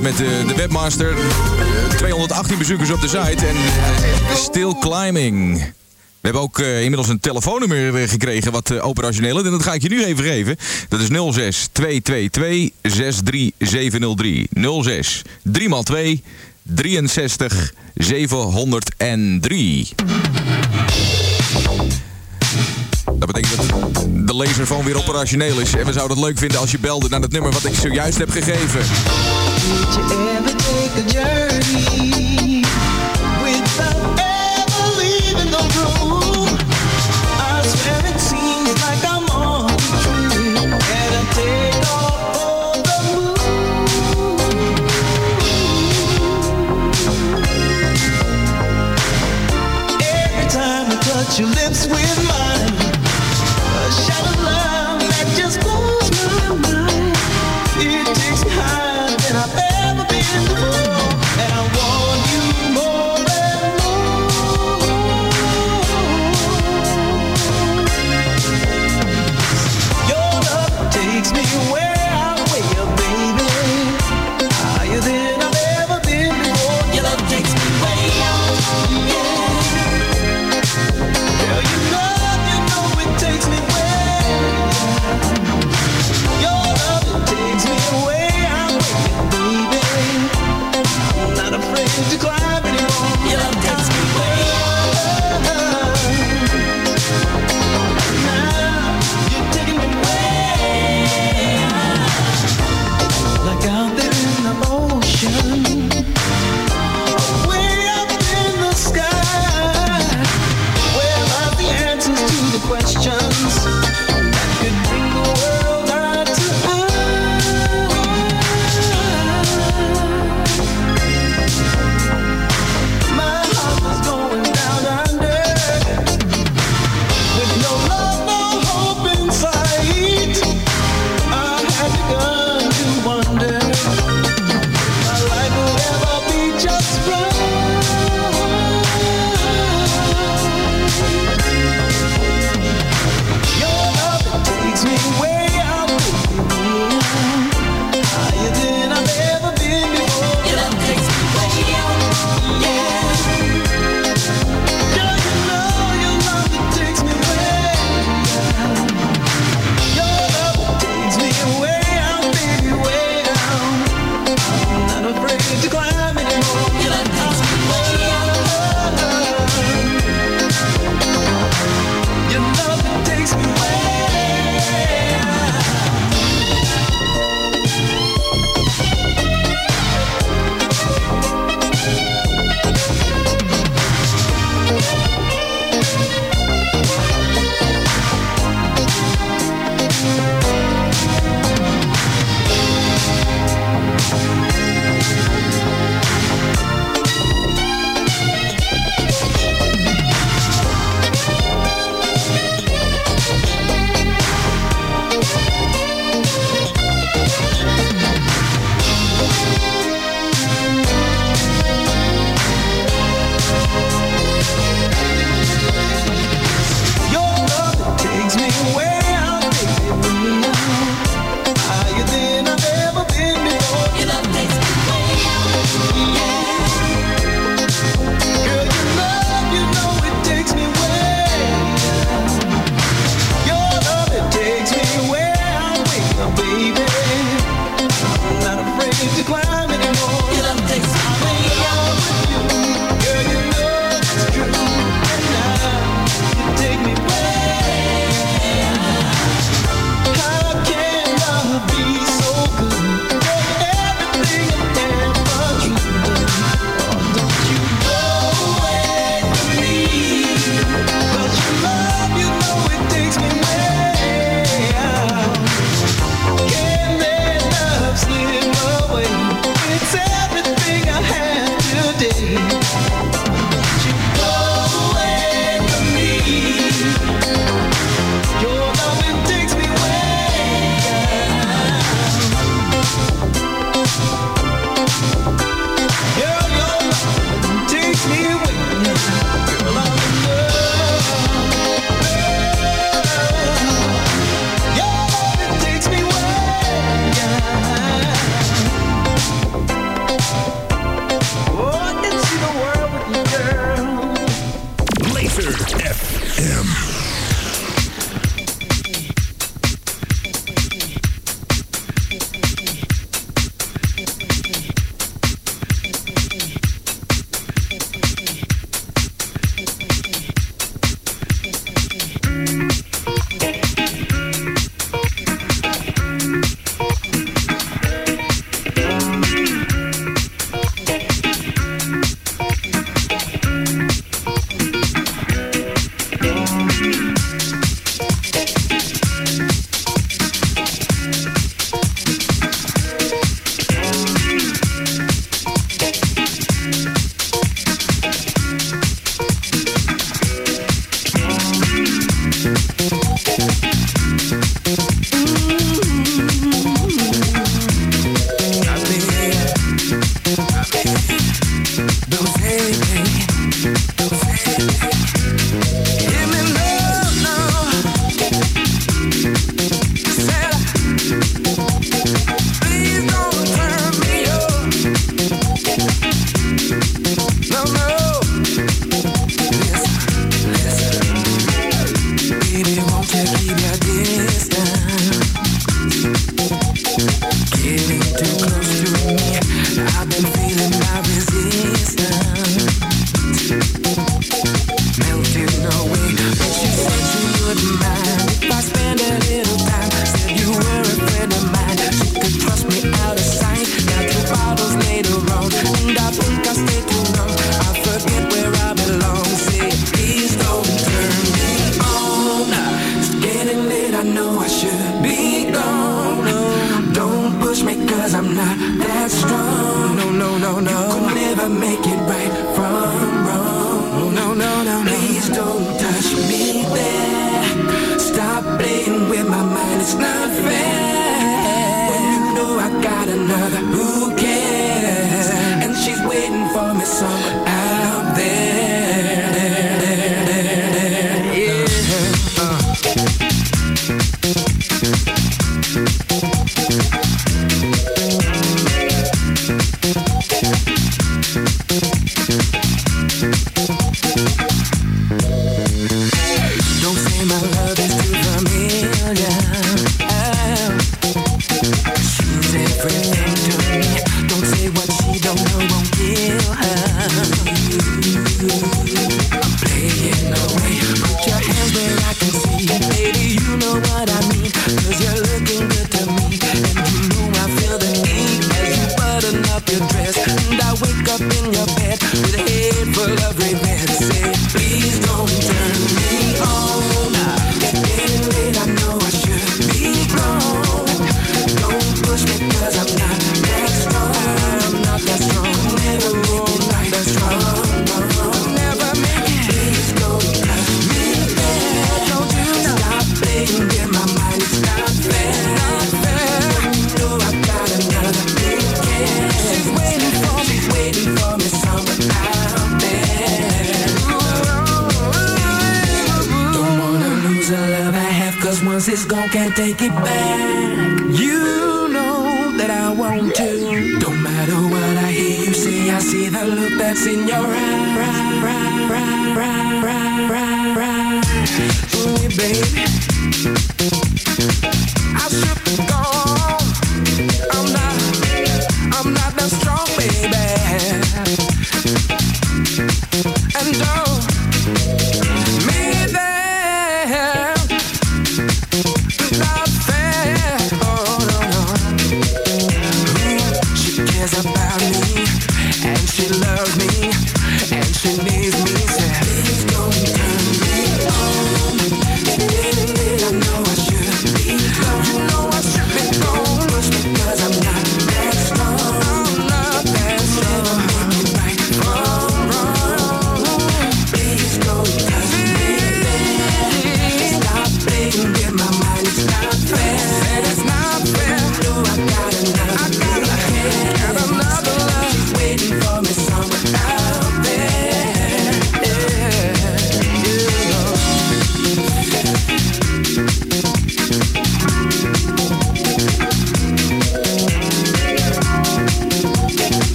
met de, de webmaster. 218 bezoekers op de site en uh, still climbing. We hebben ook inmiddels een telefoonnummer gekregen wat operationeel is. En dat ga ik je nu even geven. Dat is 06 222 63703. 06 3x2 63 703. Dat betekent dat de laserfoon weer operationeel is. En we zouden het leuk vinden als je belde naar het nummer wat ik zojuist heb gegeven. with a head full of regret. Say, please don't. it's gone, can't take it back. You know that I want to. Don't matter what I hear you say, I see the look that's in your eyes. Ooh, baby.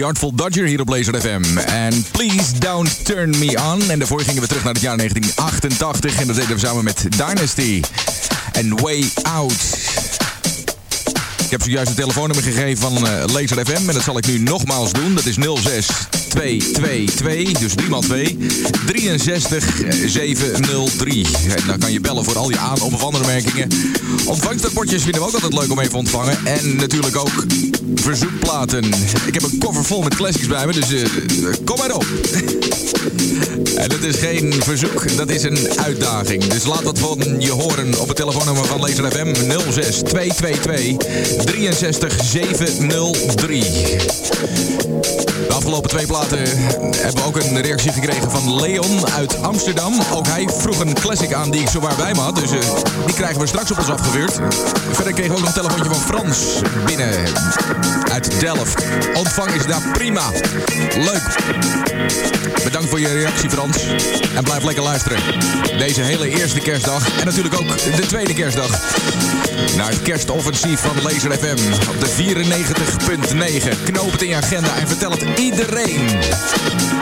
The Artful Dodger hier op Laser FM. En Please Don't Turn Me On. En daarvoor gingen we terug naar het jaar 1988. En dat deden we samen met Dynasty. and Way Out. Ik heb zojuist een telefoonnummer gegeven van eh, Laser FM. En dat zal ik nu nogmaals doen. Dat is 06 222, dus 3 x 2, 63 703. En dan kan je bellen voor al je aan- of aanmerkingen. Ontvangstrapportjes vinden we ook altijd leuk om even ontvangen. En natuurlijk ook verzoekplaten. Ik heb een koffer vol met classics bij me, dus uh, kom maar op. en het is geen verzoek, dat is een uitdaging. Dus laat dat van je horen op het telefoonnummer van Laser FM 06 222 63 703. De afgelopen twee platen hebben we ook een reactie gekregen van Leon uit Amsterdam. Ook hij vroeg een classic aan die ik zowaar bij me had. Dus uh, die krijgen we straks op ons afgevuurd. Verder kreeg ik ook nog een telefoontje van Frans binnen uit Delft. Ontvang is daar prima. Leuk. Bedankt voor je reactie Frans. En blijf lekker luisteren. Deze hele eerste kerstdag. En natuurlijk ook de tweede kerstdag. Naar het kerstoffensief van Laser FM. Op de 94.9. Knoop het in je agenda en vertel het iedereen.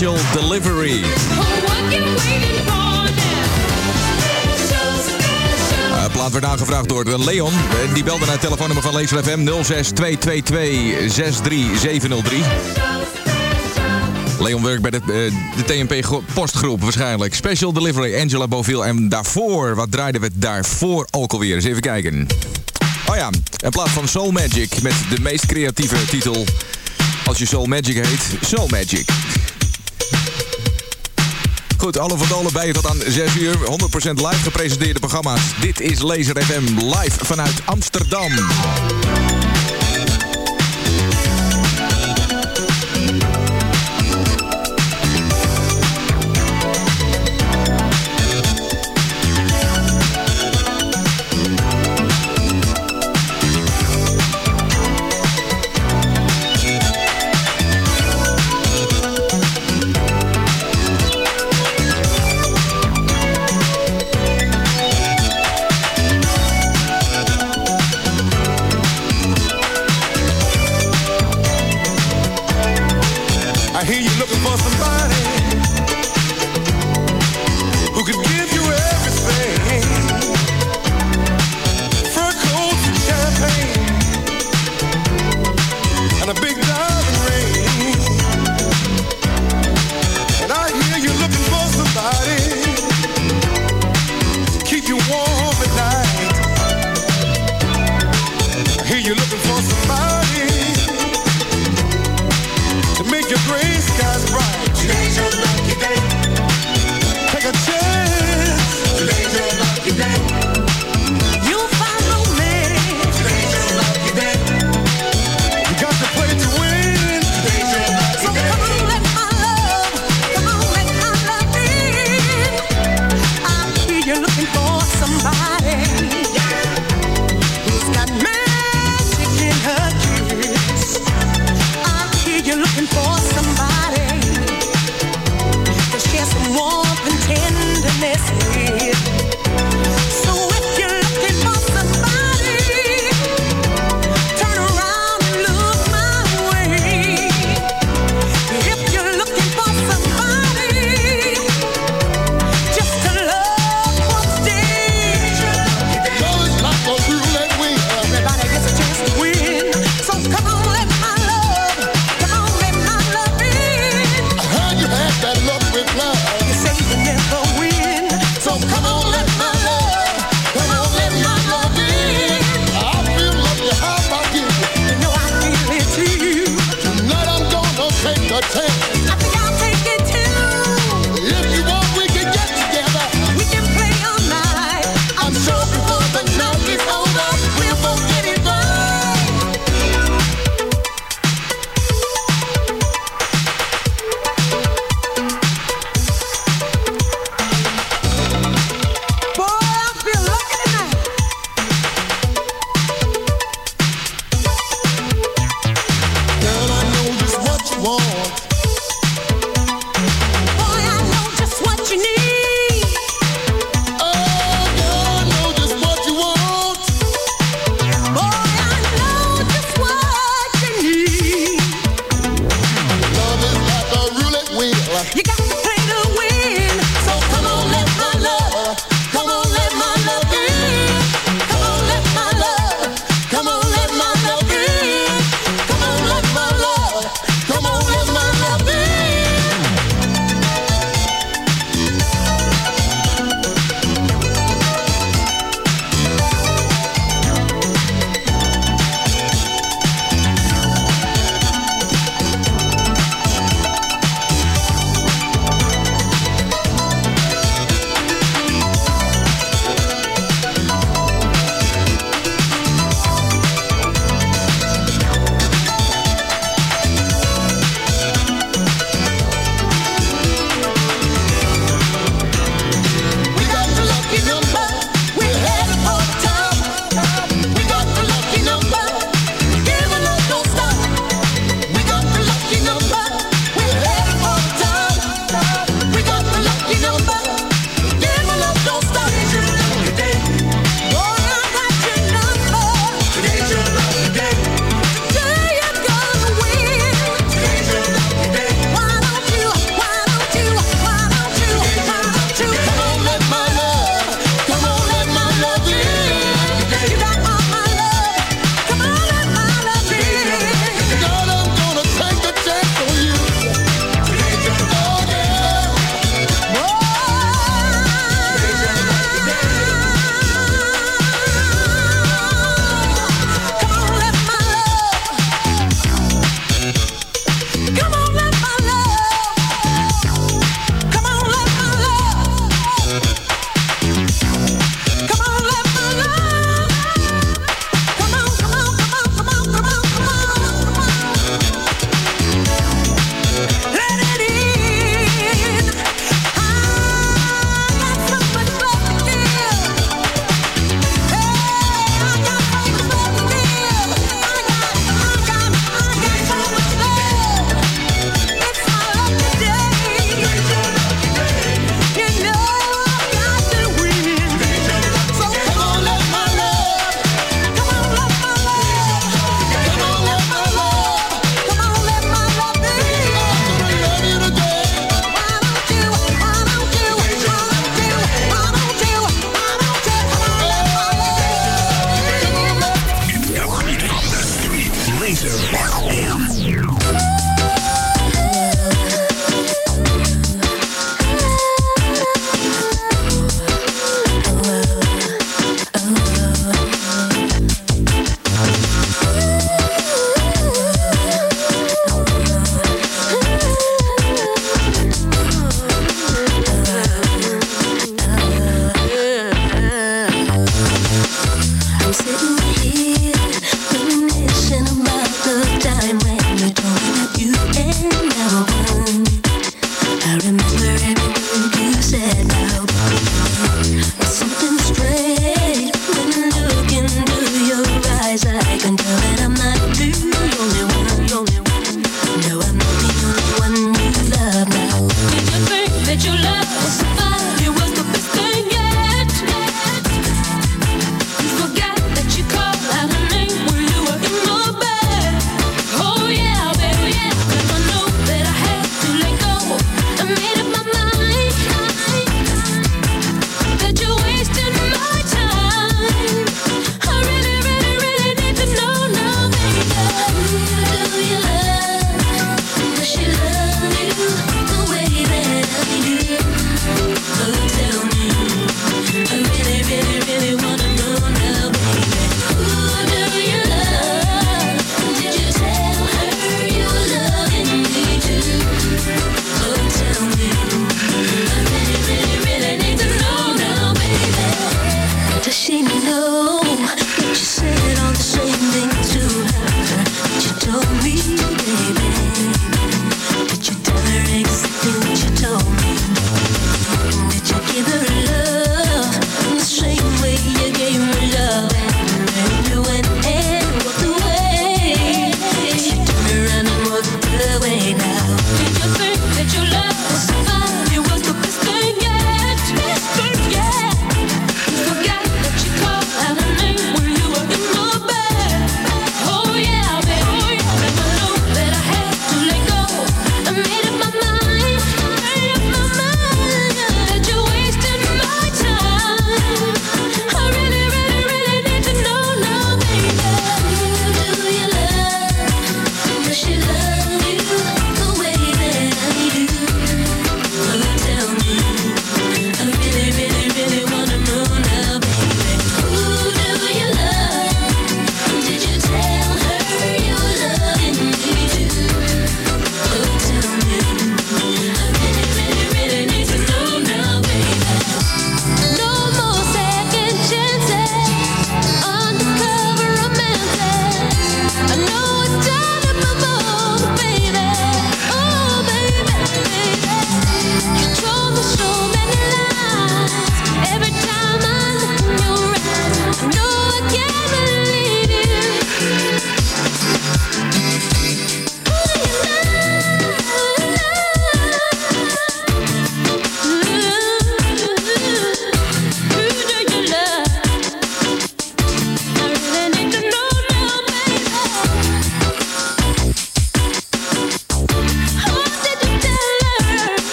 Special delivery. Uh, plaat werd aangevraagd door Leon. Eh, die belde naar het telefoonnummer van Laser FM 06222 63703. Leon werkt bij de, de TNP postgroep waarschijnlijk. Special Delivery, Angela Boville. En daarvoor, wat draaiden we daarvoor ook alweer? Eens even kijken. Oh ja, in plaats van Soul Magic met de meest creatieve titel. Als je Soul Magic heet, Soul Magic. Goed, alle van bij je tot aan 6 uur. 100% live gepresenteerde programma's. Dit is Laser FM live vanuit Amsterdam.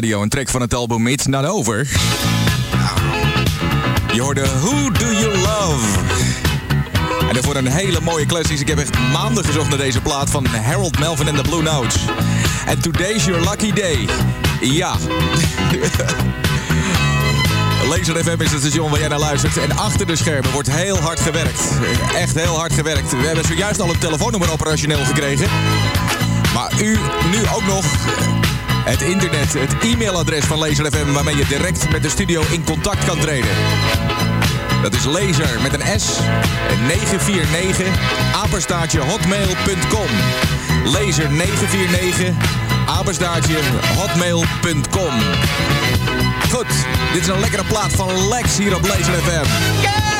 Radio. Een track van het album It's Not Over. Je hoorde Who Do You Love? En daarvoor een hele mooie classics. Ik heb echt maanden gezocht naar deze plaat van Harold Melvin en de Blue Notes. En Today's Your Lucky Day. Ja. Laser FM is het station waar jij naar luistert. En achter de schermen wordt heel hard gewerkt. Echt heel hard gewerkt. We hebben zojuist al een telefoonnummer operationeel gekregen. Maar u nu ook nog het internet, het e-mailadres van Laser FM... waarmee je direct met de studio in contact kan treden. Dat is laser met een S. En 949 apenstaartje hotmail.com. Laser 949 apenstaartje hotmail.com. Goed, dit is een lekkere plaat van Lex hier op Laser FM.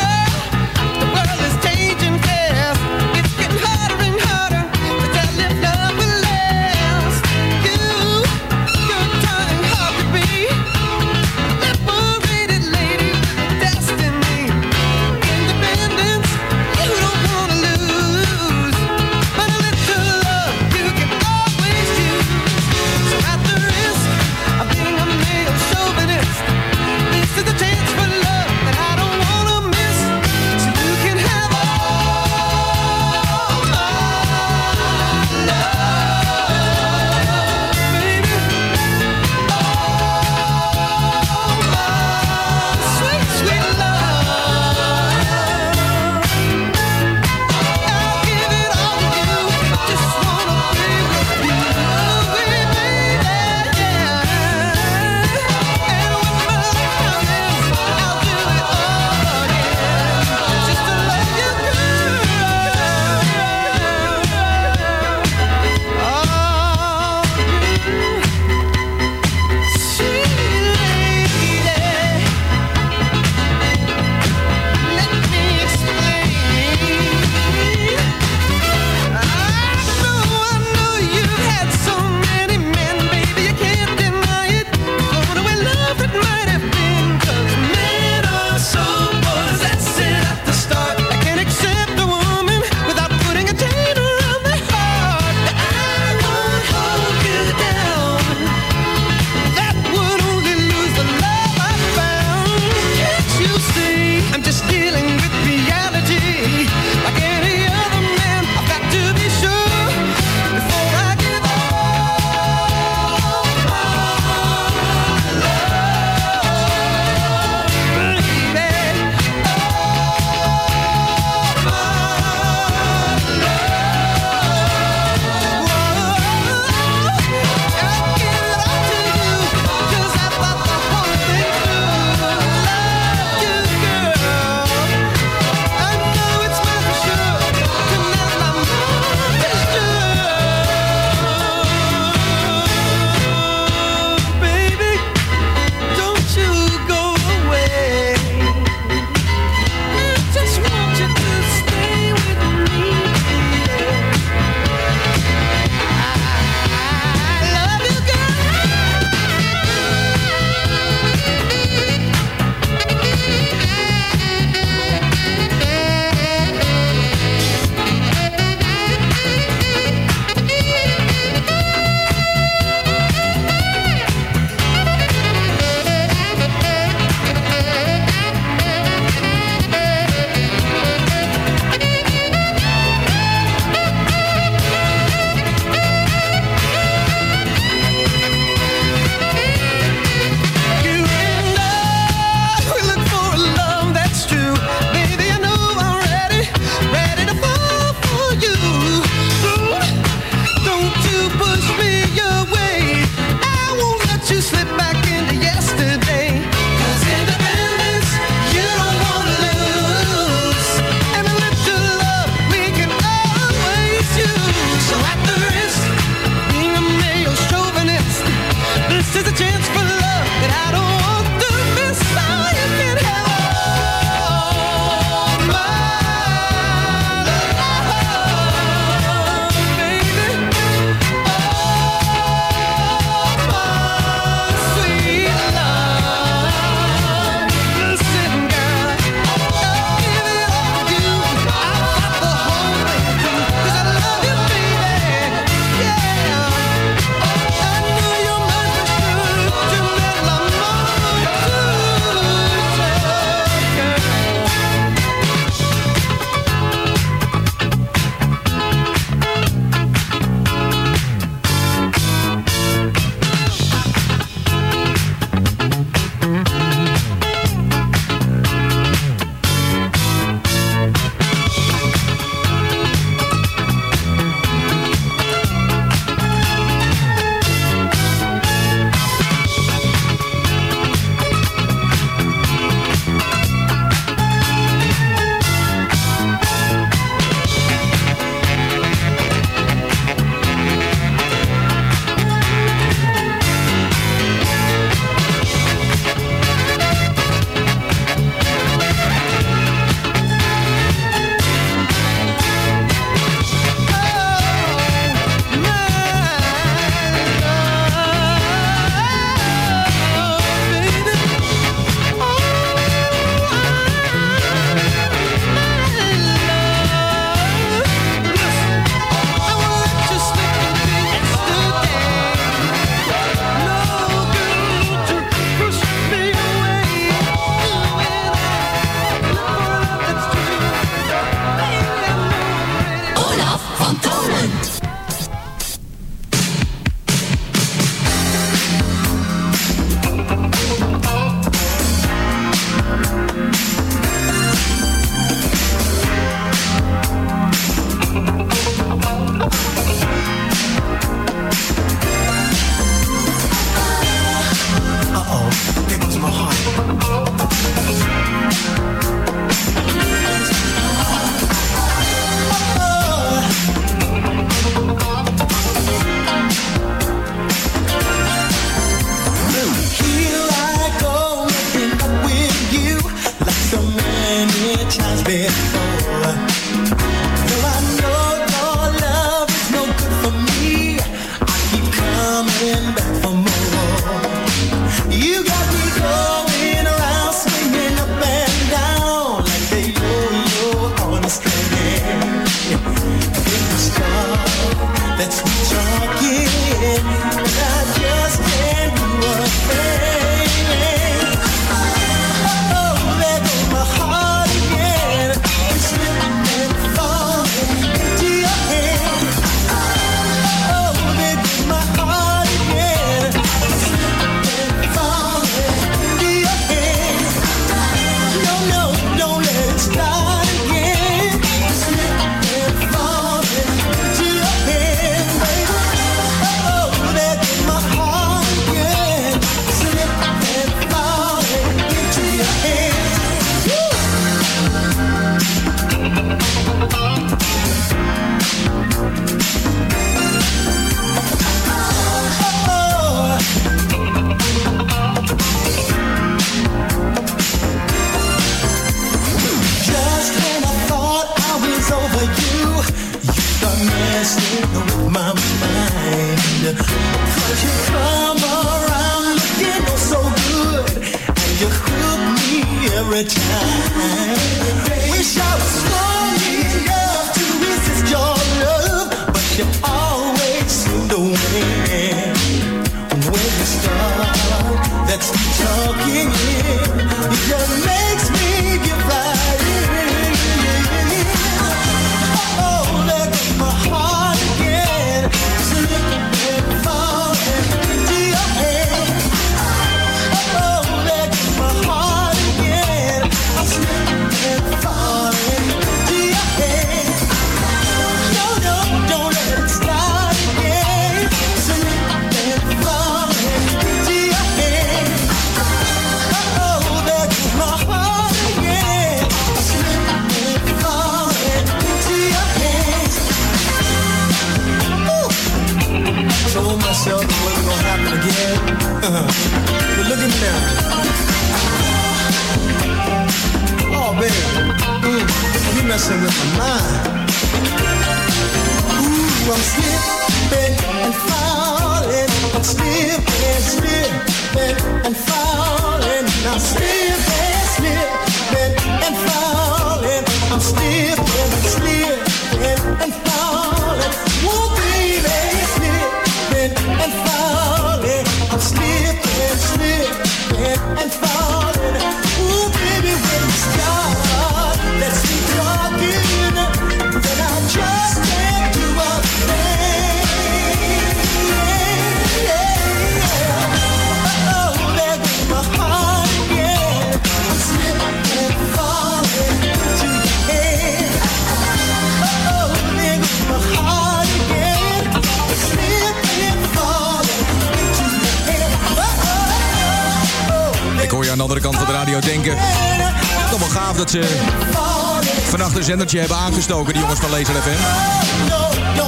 Die jongens van Laser FM.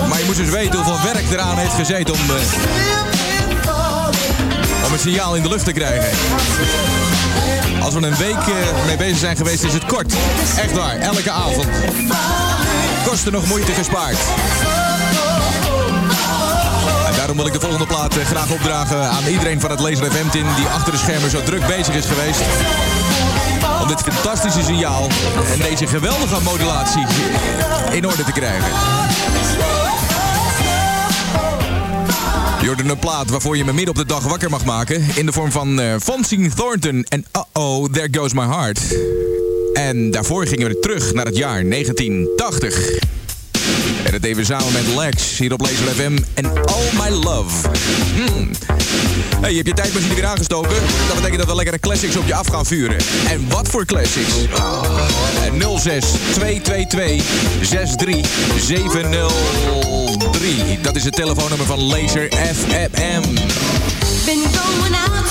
Maar je moet dus weten hoeveel werk eraan heeft gezeten om, uh, om het signaal in de lucht te krijgen. Als we een week uh, mee bezig zijn geweest, is het kort. Echt waar, elke avond. Kosten nog moeite gespaard. En daarom wil ik de volgende plaat uh, graag opdragen aan iedereen van het Laser FM-team... die achter de schermen zo druk bezig is geweest om dit fantastische signaal en deze geweldige modulatie in orde te krijgen. Hoorde een plaat waarvoor je me midden op de dag wakker mag maken. In de vorm van uh, Thornton en Uh-Oh, There Goes My Heart. En daarvoor gingen we terug naar het jaar 1980. En dat even samen met Lex hier op Laser FM en All My Love. Hmm. Hey, je hebt je tijdmachine weer aangestoken. Dat betekent dat we lekkere classics op je af gaan vuren. En wat voor classics? Uh, 06 222 63 703. Dat is het telefoonnummer van Laser FM. Been going out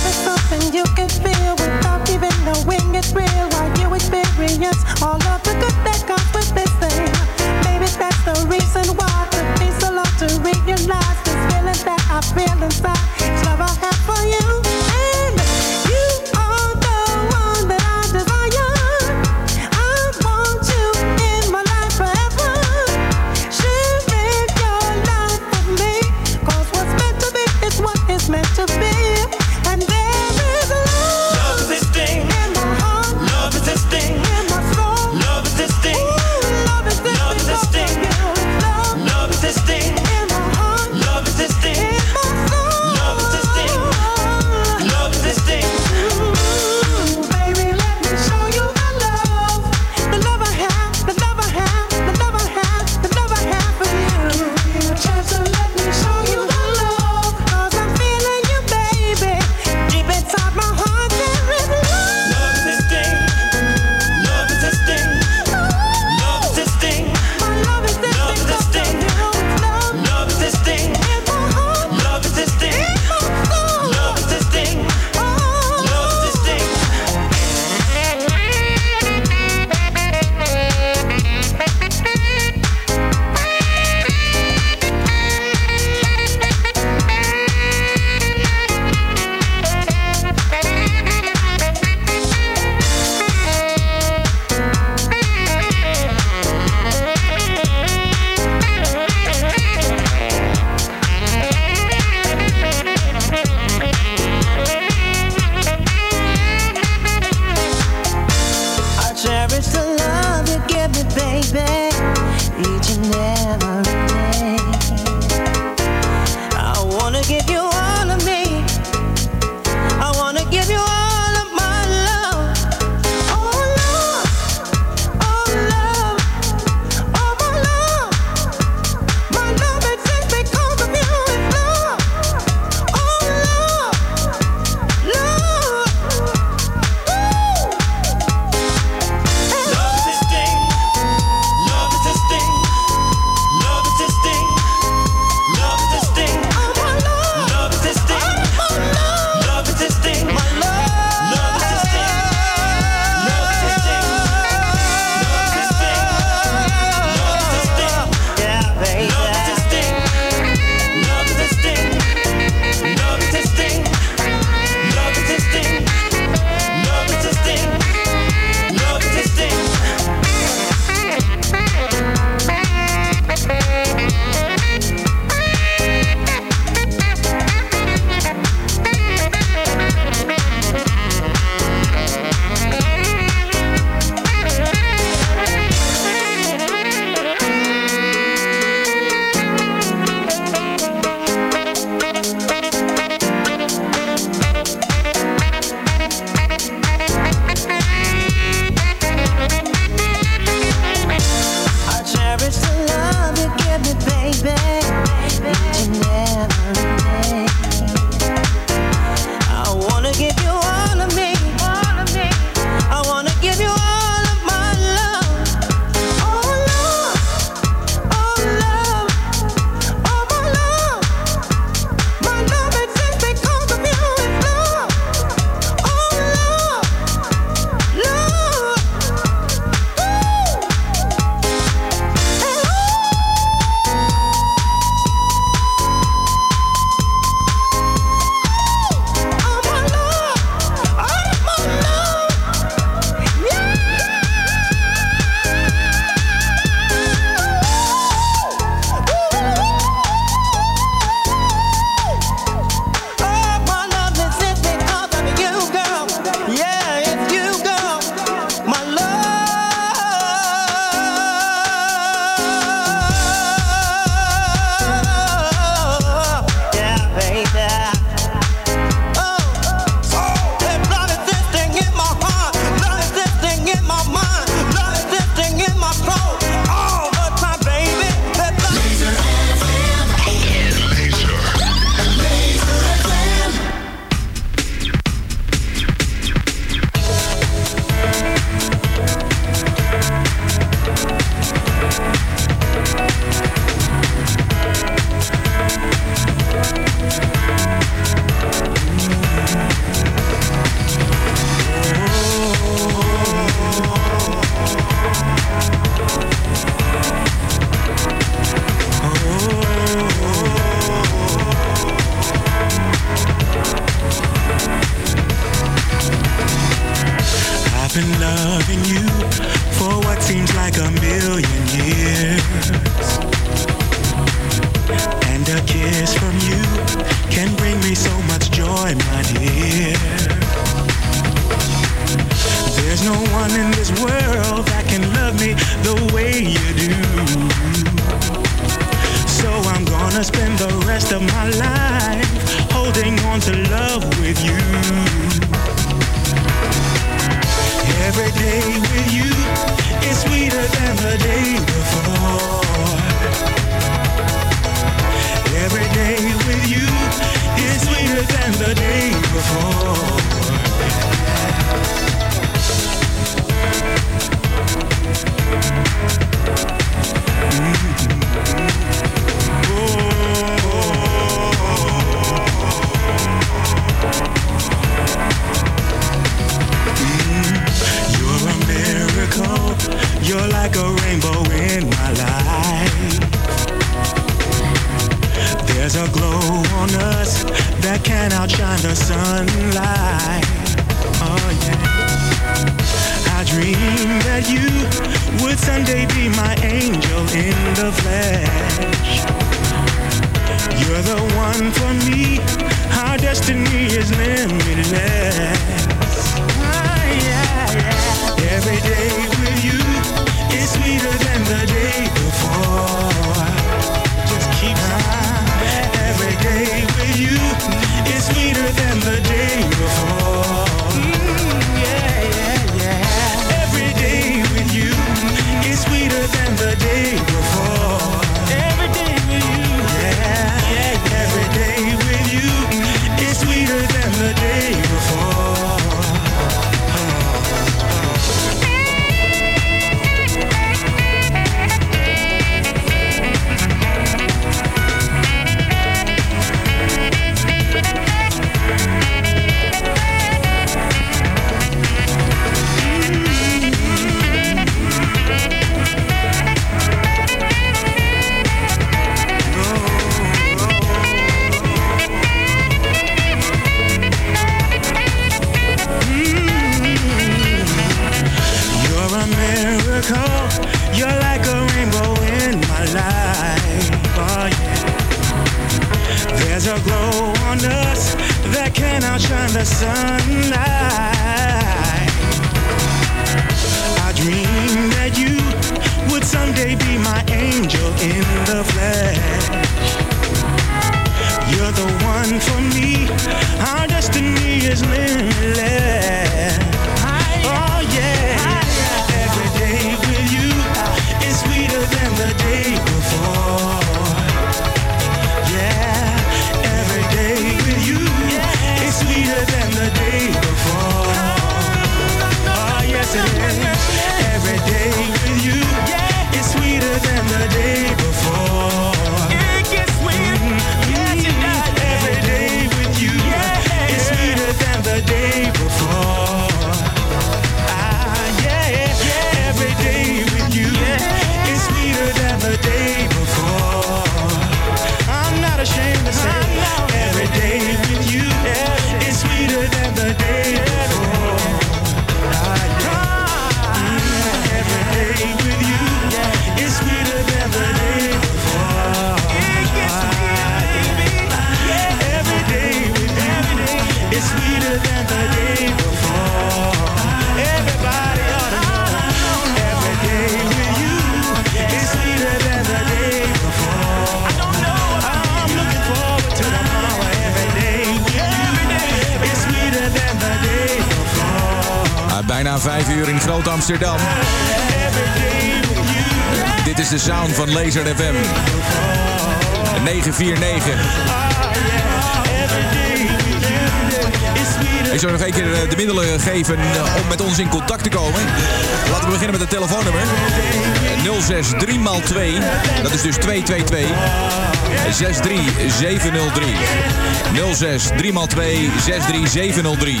3x2 63703.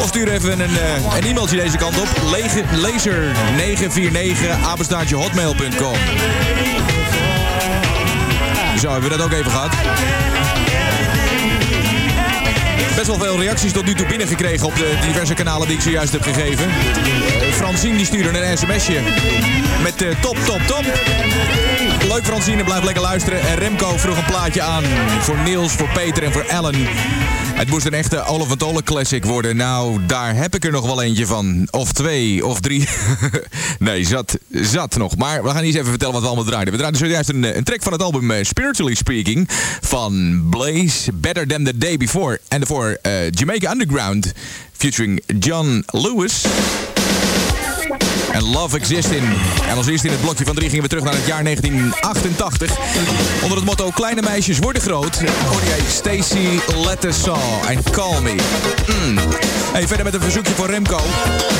Of stuur even een, eh, een e-mailtje deze kant op. Laser 949 apenstaartje hotmail.com. Zo, hebben we dat ook even gehad. Best wel veel reacties tot nu toe binnengekregen op de diverse kanalen die ik zojuist heb gegeven. Eh, Francine die stuurde een sms'je met eh, top, top, top. Leuk Francine, blijf lekker luisteren. En Remco vroeg een plaatje aan voor Niels, voor Peter en voor Ellen. Het moest een echte Olaf Tolle classic worden. Nou, daar heb ik er nog wel eentje van. Of twee, of drie. nee, zat, zat nog. Maar we gaan eens even vertellen wat we allemaal draaiden. We draaiden zojuist een, een track van het album eh, Spiritually Speaking van Blaze, Better Than The Day Before. En uh, Jamaica Underground featuring John Lewis. En Love Existing. En als eerste in het blokje van drie gingen we terug naar het jaar 1988. Onder het motto Kleine meisjes worden groot. Hoorde jij Stacy Lettersaw en Call Me. Mm. Hey, verder met een verzoekje voor Remco.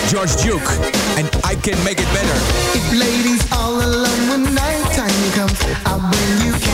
George Duke. En I Can Make It Better. If ladies all alone when nighttime comes, I'll bring you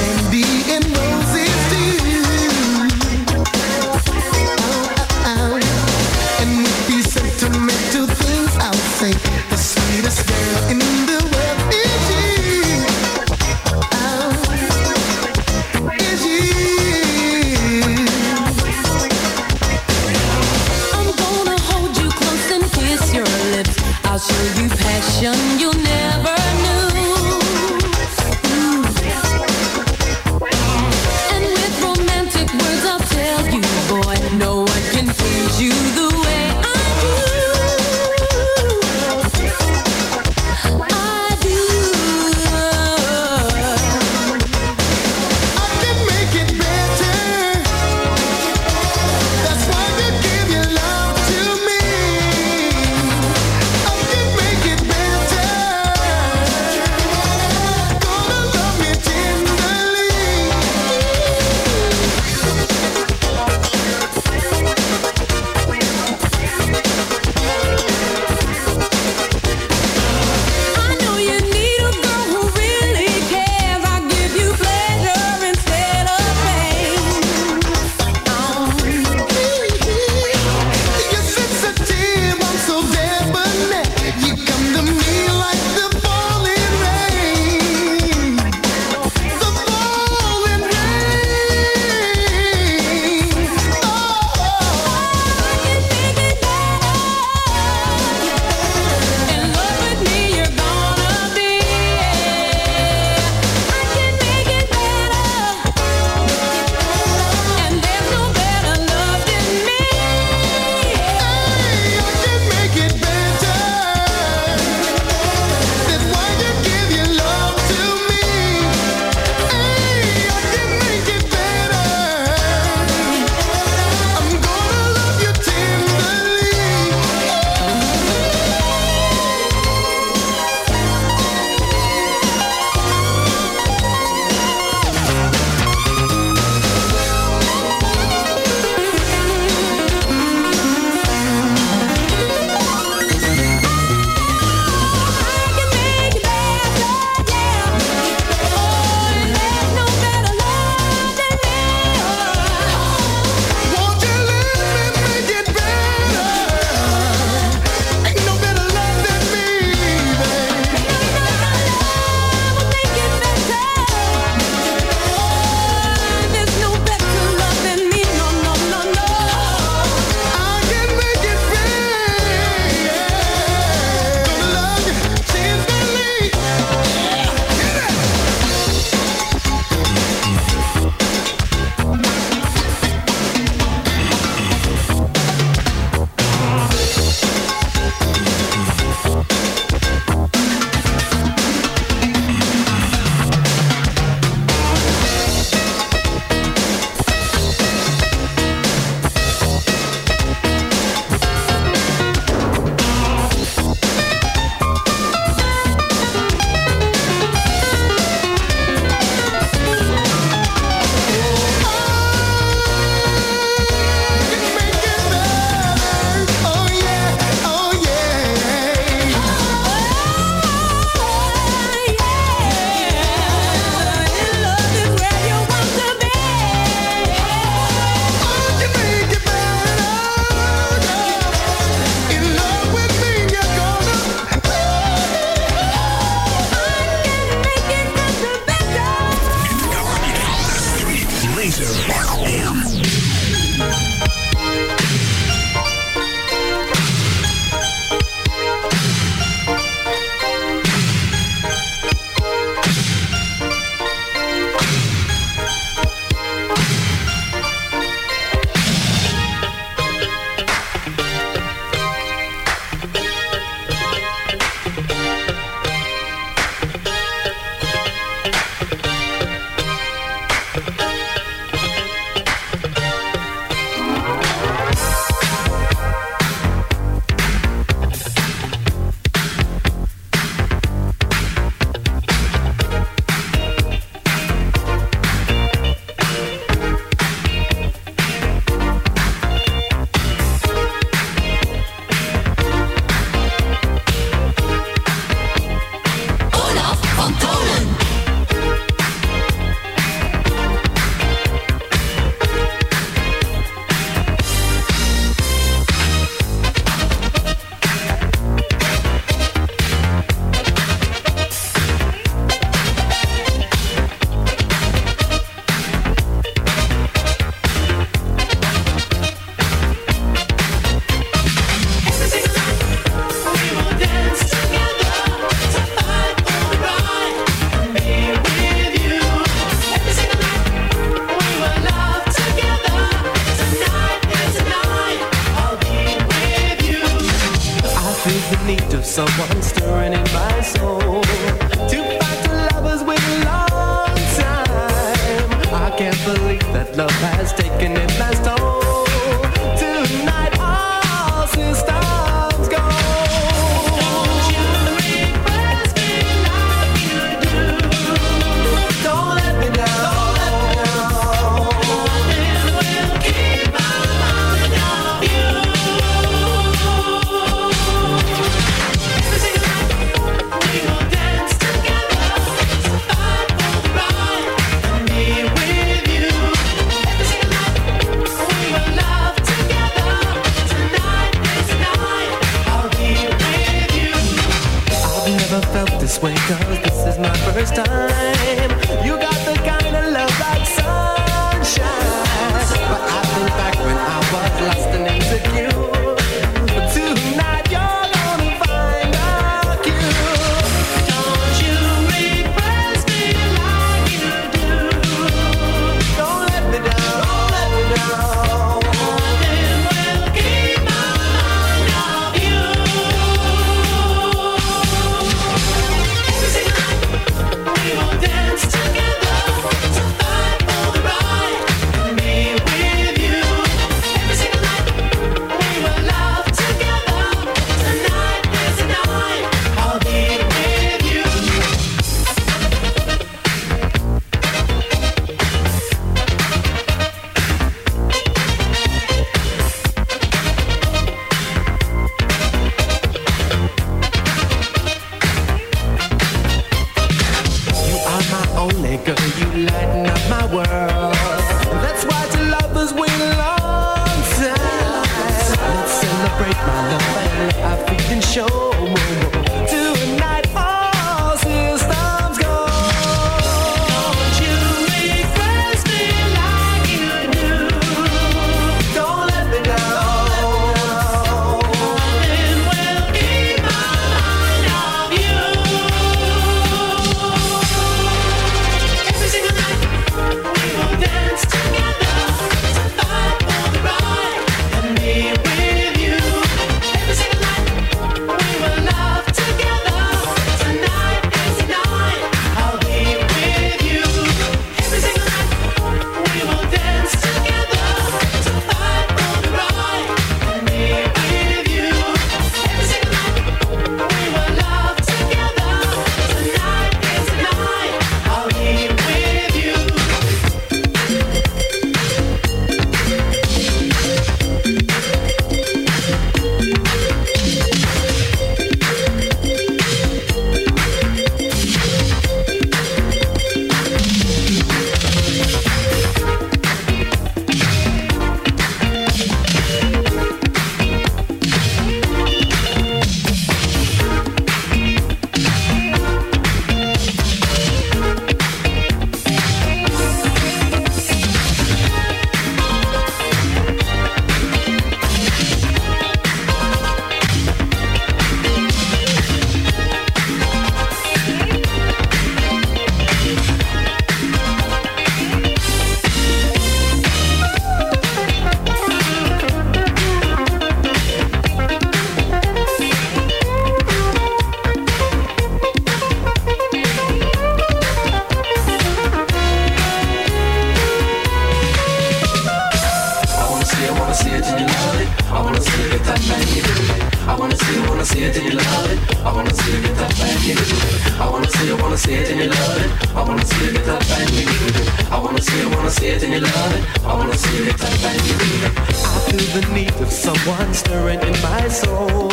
tears and your loving. I wanna see you type and you leaving. I feel the need of someone stirring in my soul.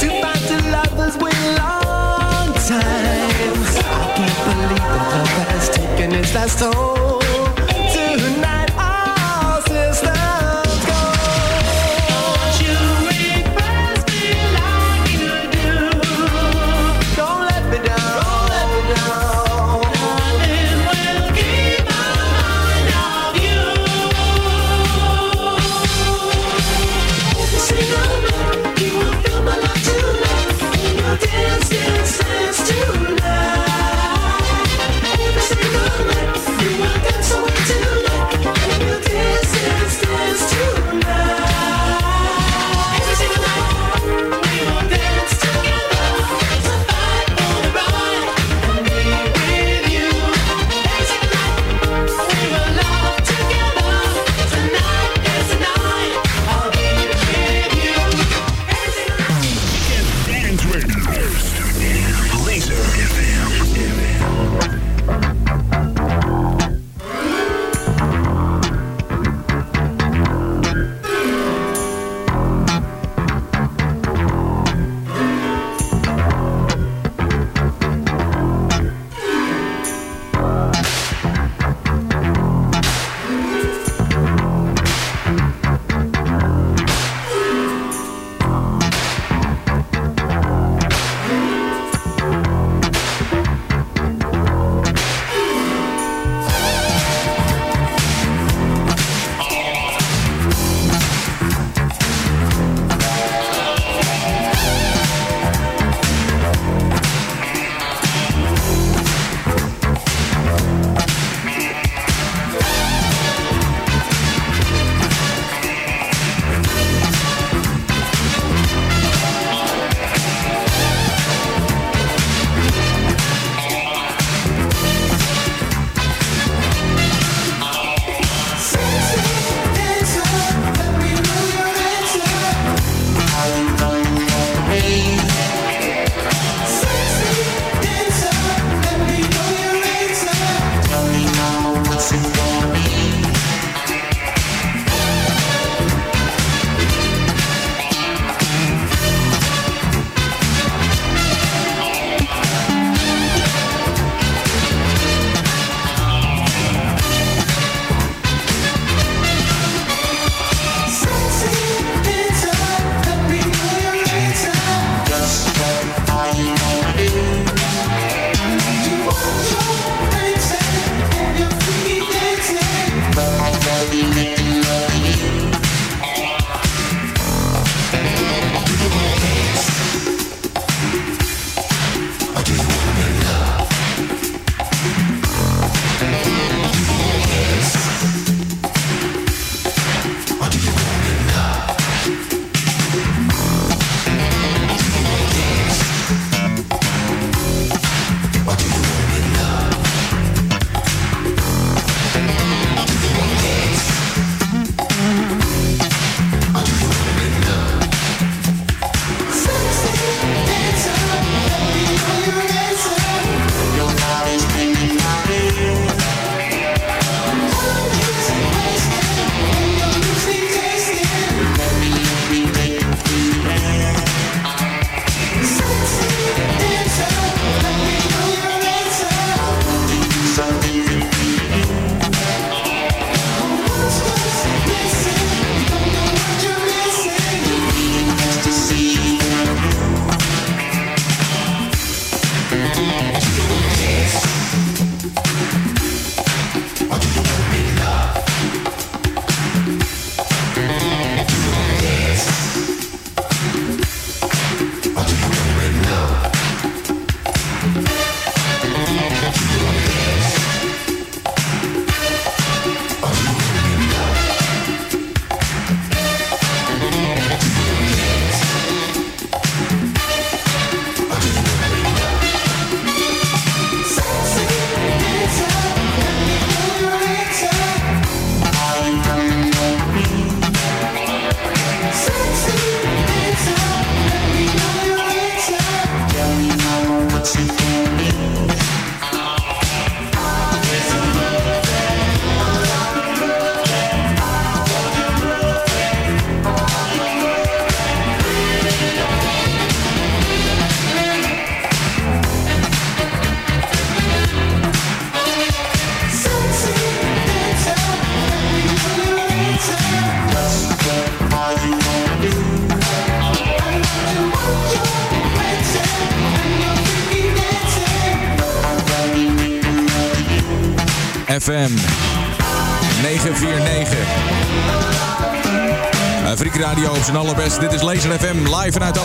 To find two lovers with long times. I can't believe that love has taken its last toll.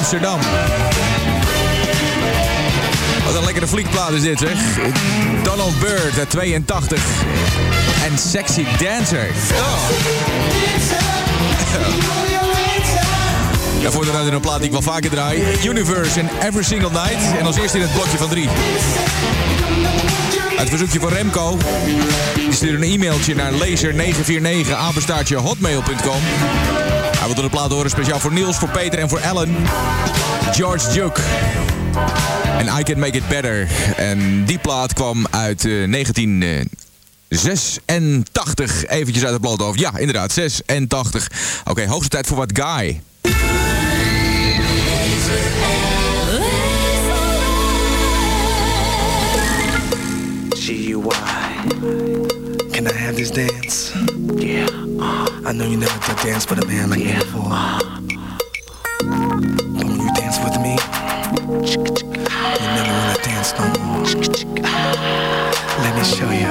Amsterdam. Wat een lekkere fliekplaat is dit, zeg. Donald Byrd uit 82. En Sexy Dancer. Oh. Daarvoor dan een plaat die ik wel vaker draai. Universe en Every Single Night. En als eerste in het blokje van drie. Het verzoekje van Remco. Die een e-mailtje naar laser949 apenstaartje hotmail.com. Hij wilde de plaat horen speciaal voor Niels, voor Peter en voor Ellen. George Duke. En I Can Make It Better. En die plaat kwam uit eh, 1986. Eventjes uit het blad hoofd. Ja, inderdaad, 86. Oké, hoogste tijd voor wat Guy. G-U-Y. Can I have this dance? Yeah. I know you never did dance with a man like me before. But when you dance with me, you never wanna dance no more. Let me show you.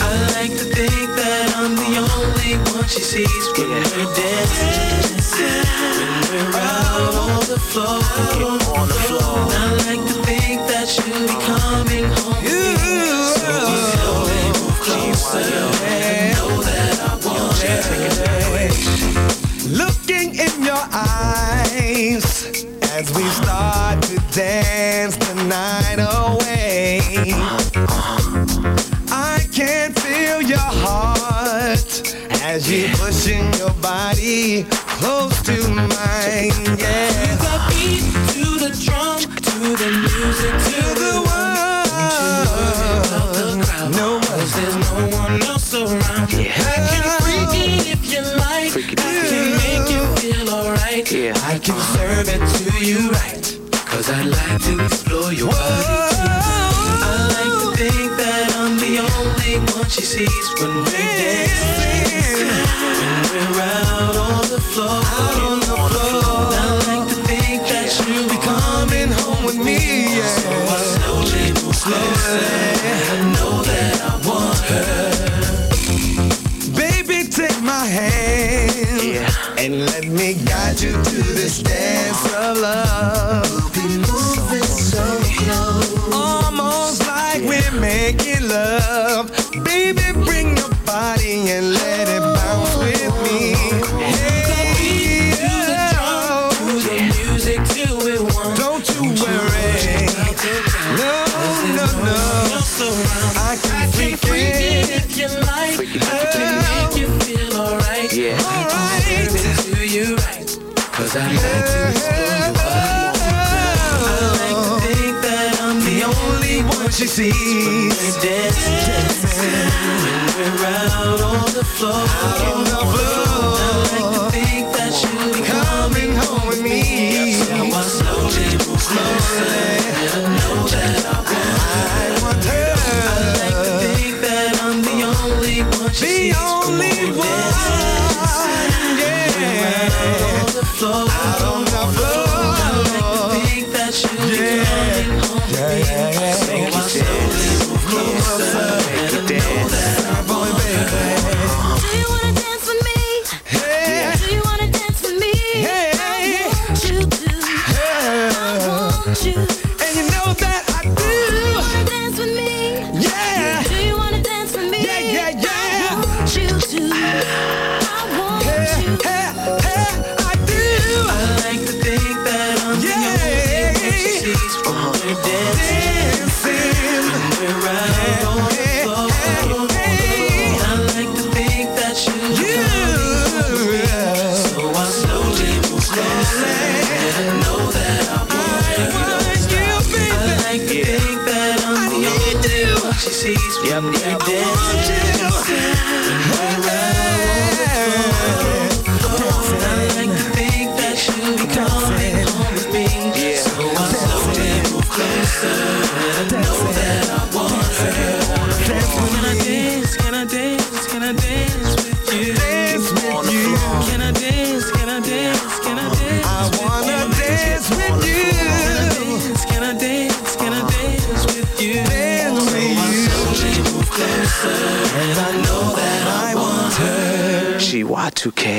I like to think that I'm the only one she sees when we're dancing. When we're out on the floor. On the floor. I like to think that she'll be coming home. with me. So we slowly move closer. Looking in your eyes as we start to dance the night away. I can feel your heart as you pushing your body close to mine. Yeah. To The beat to the drum, to the music, to the alright. I can serve it to you right. Cause I like to explore your body too. I like to think that I'm the only one she sees when we're dancing. When we're. Out on the floor. You this dance of love. We'll be moving so close, almost like we're making love. I like to explore your body. I like to think that I'm the only one She sees. Dancing when we're out on the floor. on the floor. who can.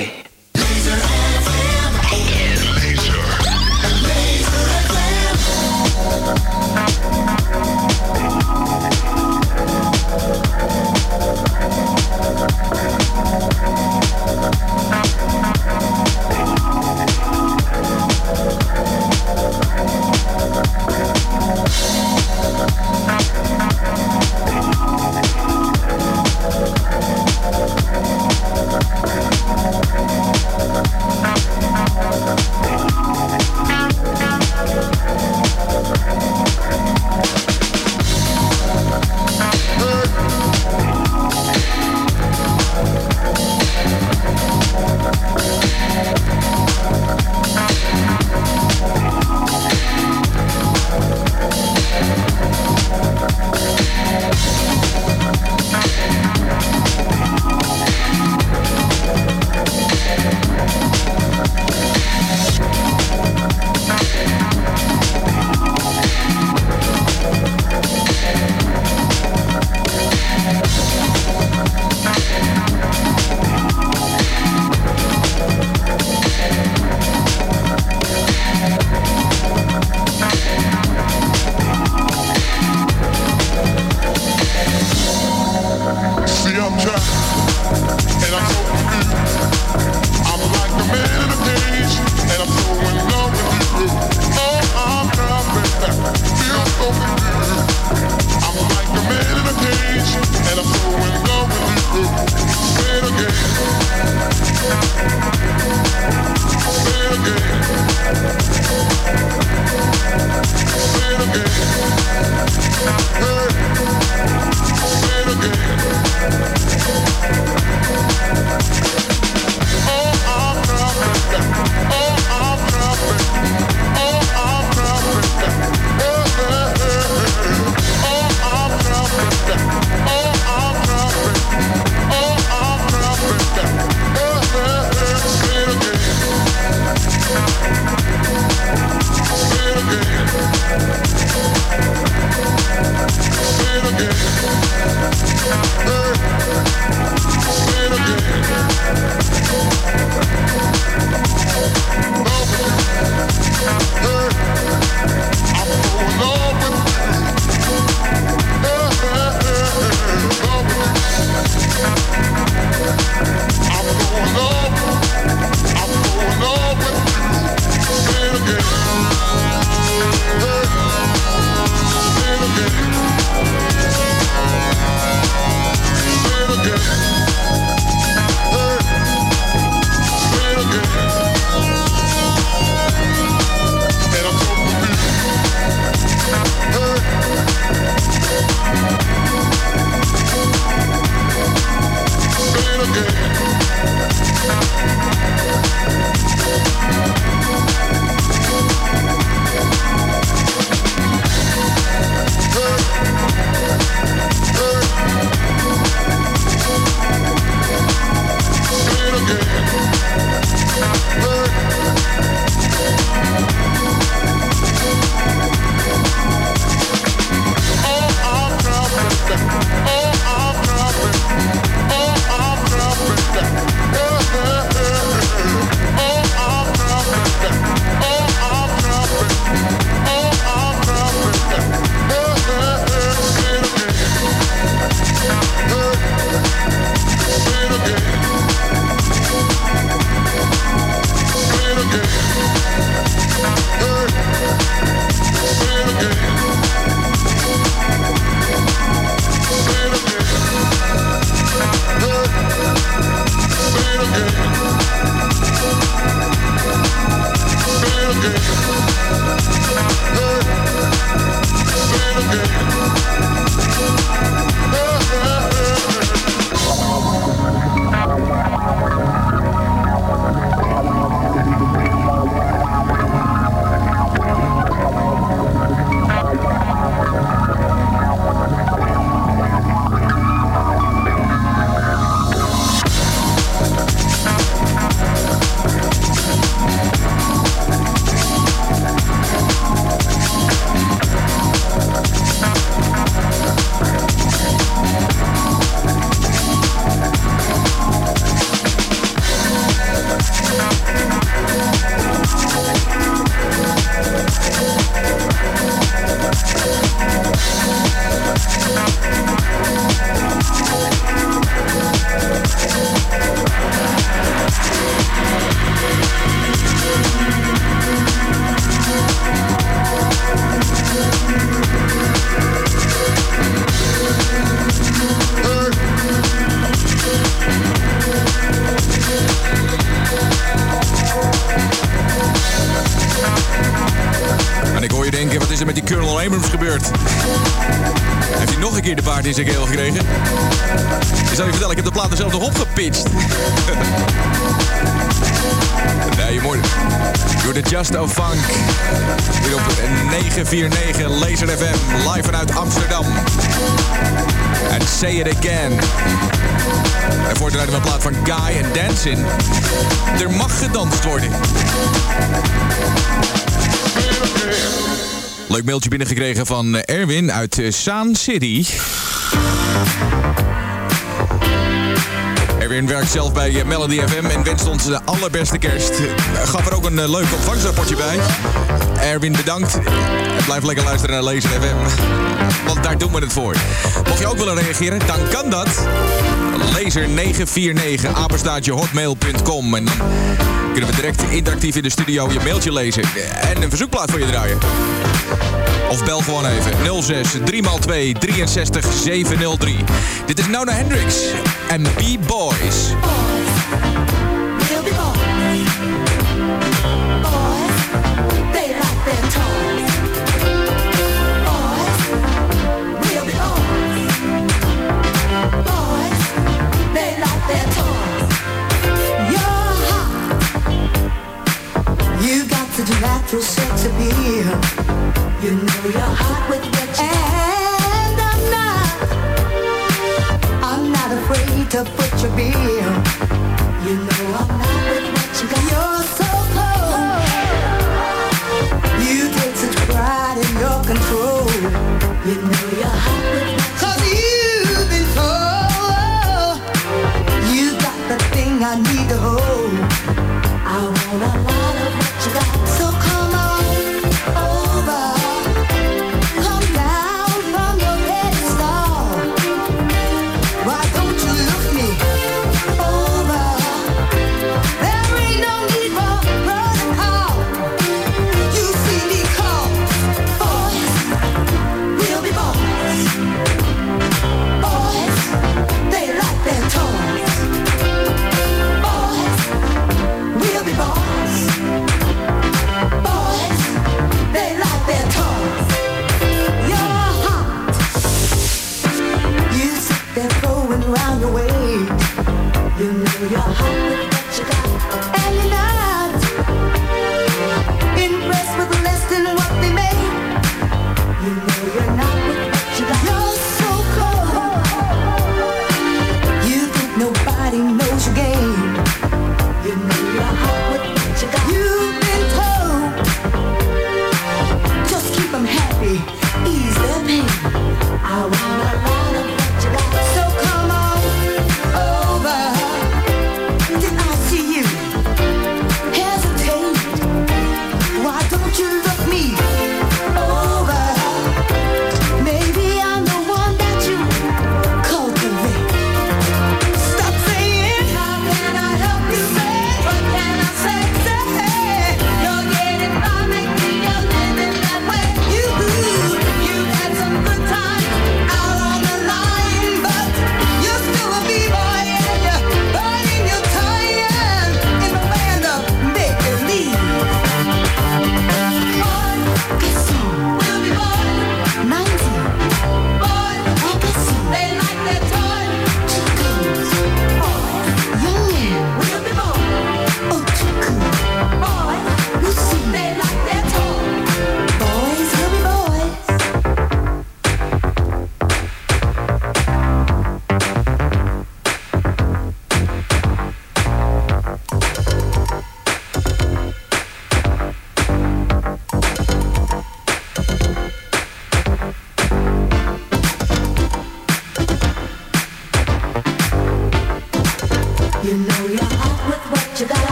Erwin uit eh, Saan City. Erwin werkt zelf bij eh, Melody FM en wenst ons de allerbeste kerst. Eh, Gaf er ook een leuk ontvangstrapportje bij. Erwin, bedankt. Blijf lekker luisteren naar Laser FM. Want daar doen we het voor. Mocht je ook willen reageren, dan kan dat. Laser949 apenstaartje hotmail.com. En dan kunnen we direct interactief in de studio je mailtje lezen. En een verzoekplaat voor je draaien. Of bel gewoon even. 06 3x2 63 703. Dit is Nona Hendrix en B-Boys. We'll be. You know you're hot with what you And I'm not. I'm not afraid to put your bill. You know I'm not with what you got. You're so close. You take such pride in your control.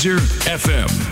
Laser FM.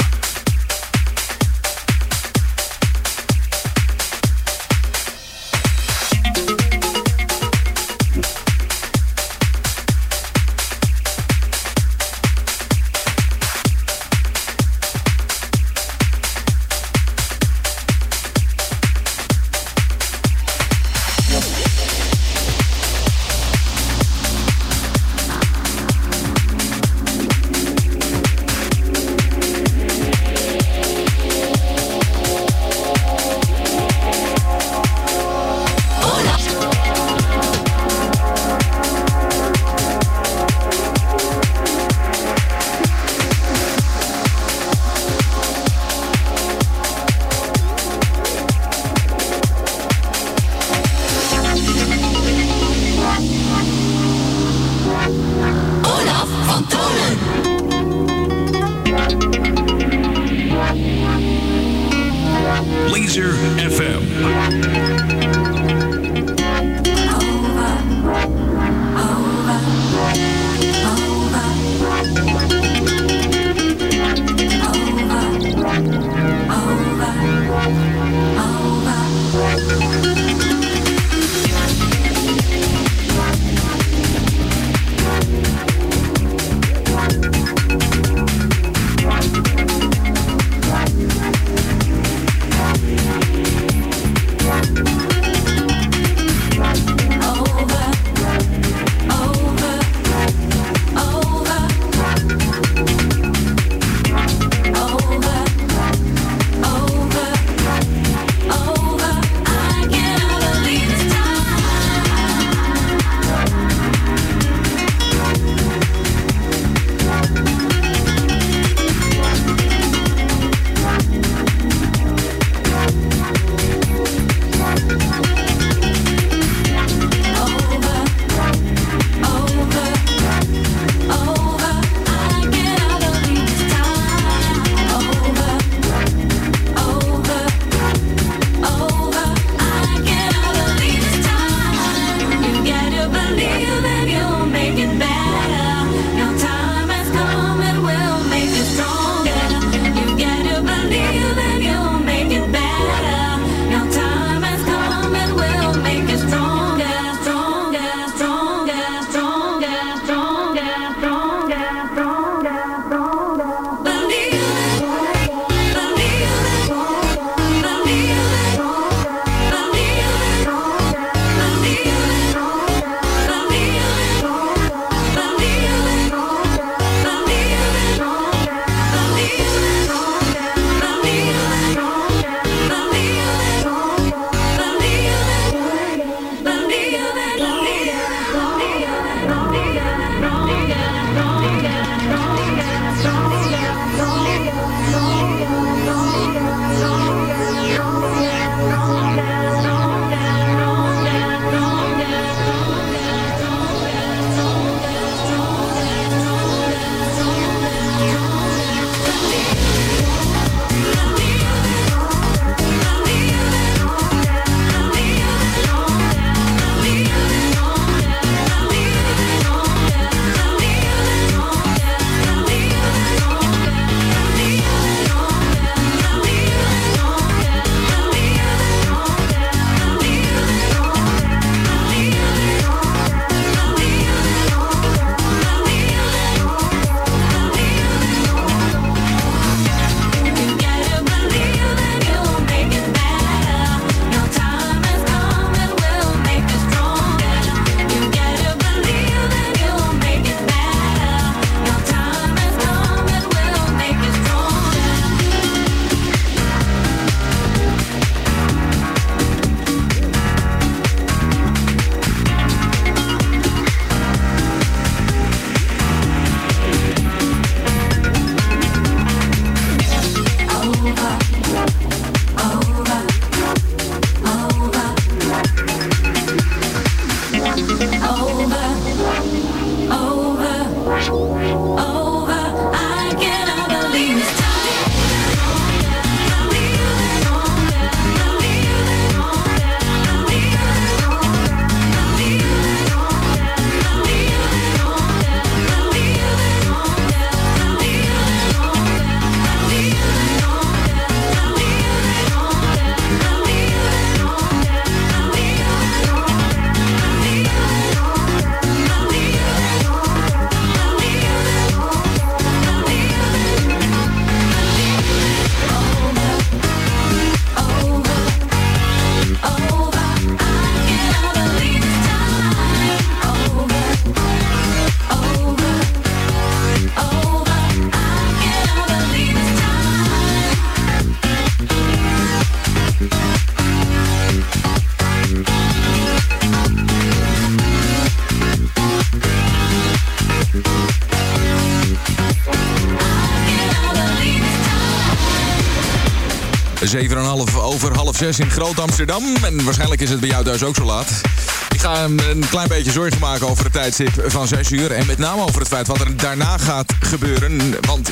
7,5 over half 6 in Groot Amsterdam. En waarschijnlijk is het bij jou thuis ook zo laat. Ik ga een, klein beetje zorgen maken over het tijdstip van 6 uur. En met name over het feit wat er daarna gaat gebeuren. Want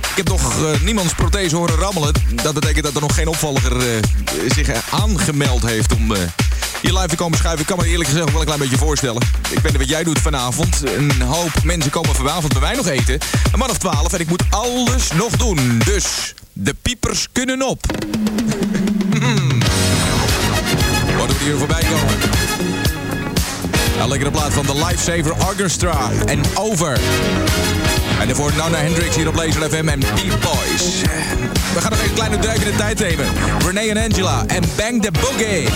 ik heb nog eh, niemands prothese horen rammelen. Dat betekent dat er nog geen opvolger eh, zich aangemeld heeft om eh, hier live te komen schuiven. Ik kan me eerlijk gezegd wel een klein beetje voorstellen. Ik weet niet wat jij doet vanavond. Een hoop mensen komen vanavond bij mij nog eten. Een man of twaalf en ik moet alles nog doen. Dus kunnen op. Hmm. Wat moet hier voorbij komen? Nou, lekkere plaat van de Lifesaver Orchestra en Over. En daarvoor Nana Hendrix hier op Laser FM en Deep Boys. We gaan nog een kleine duik in de tijd nemen. Renee en Angela en Bang the Boogie.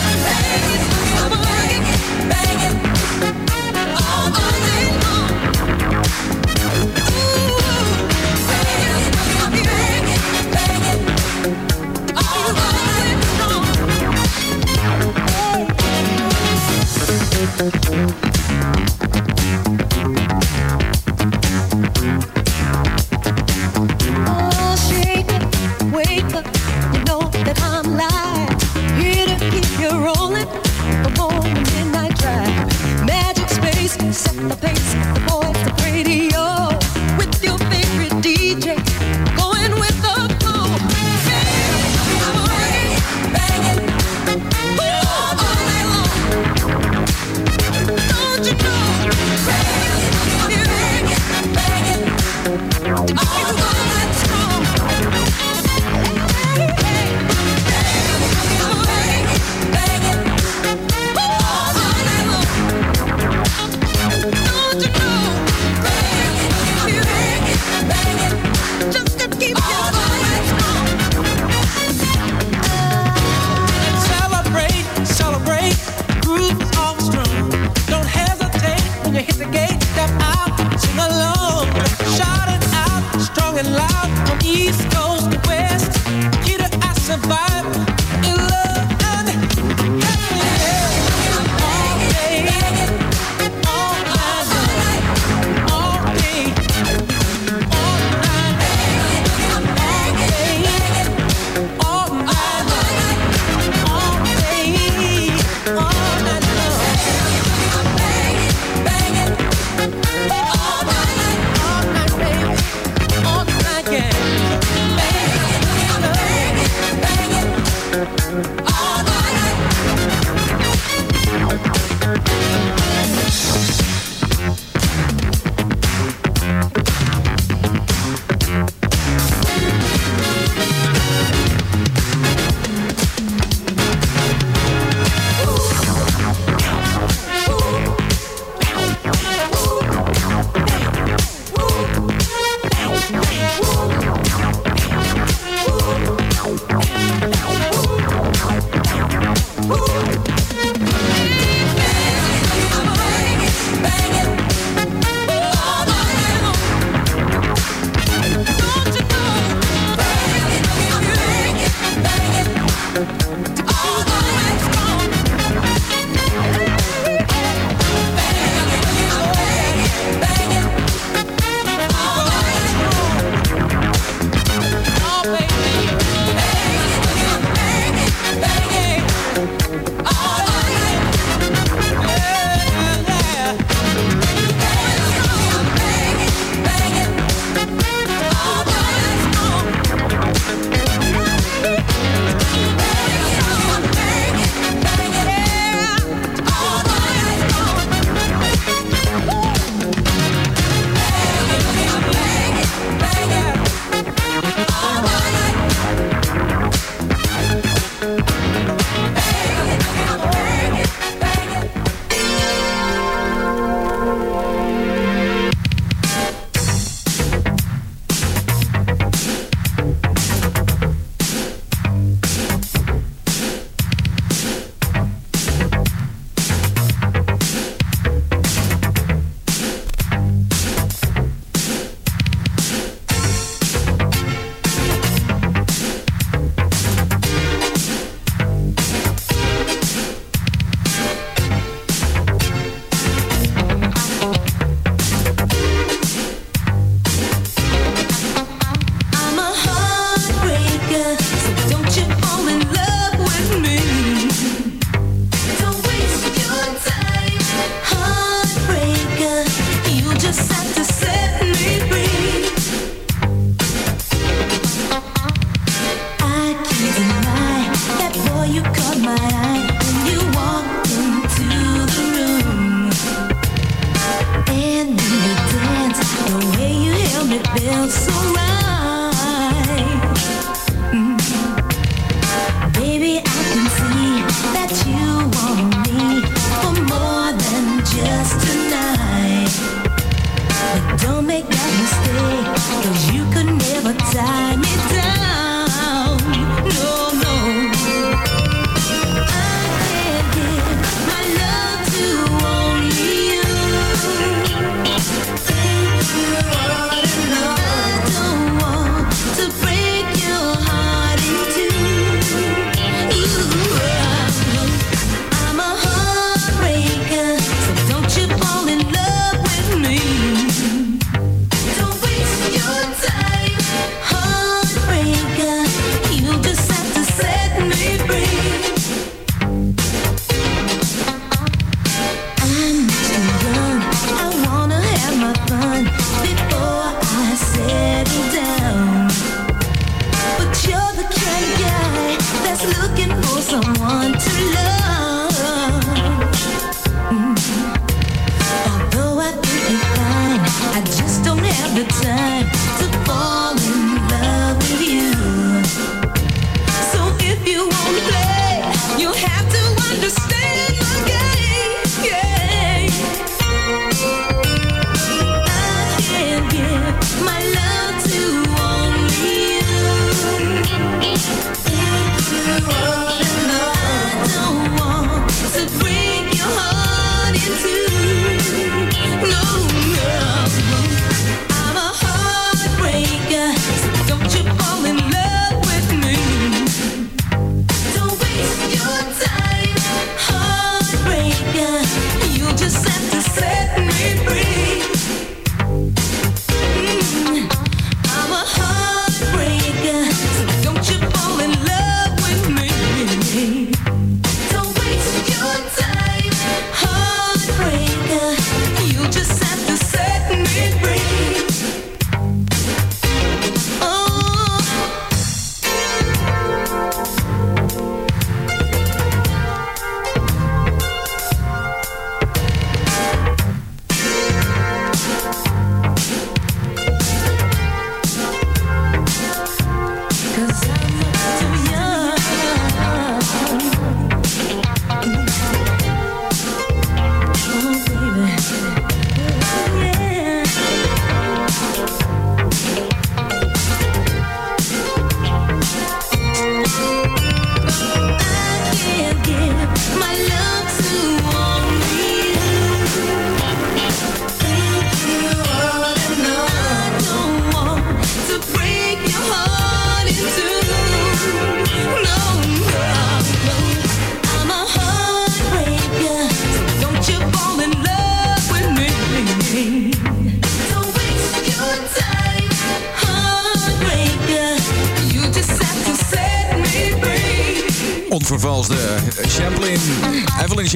Oh,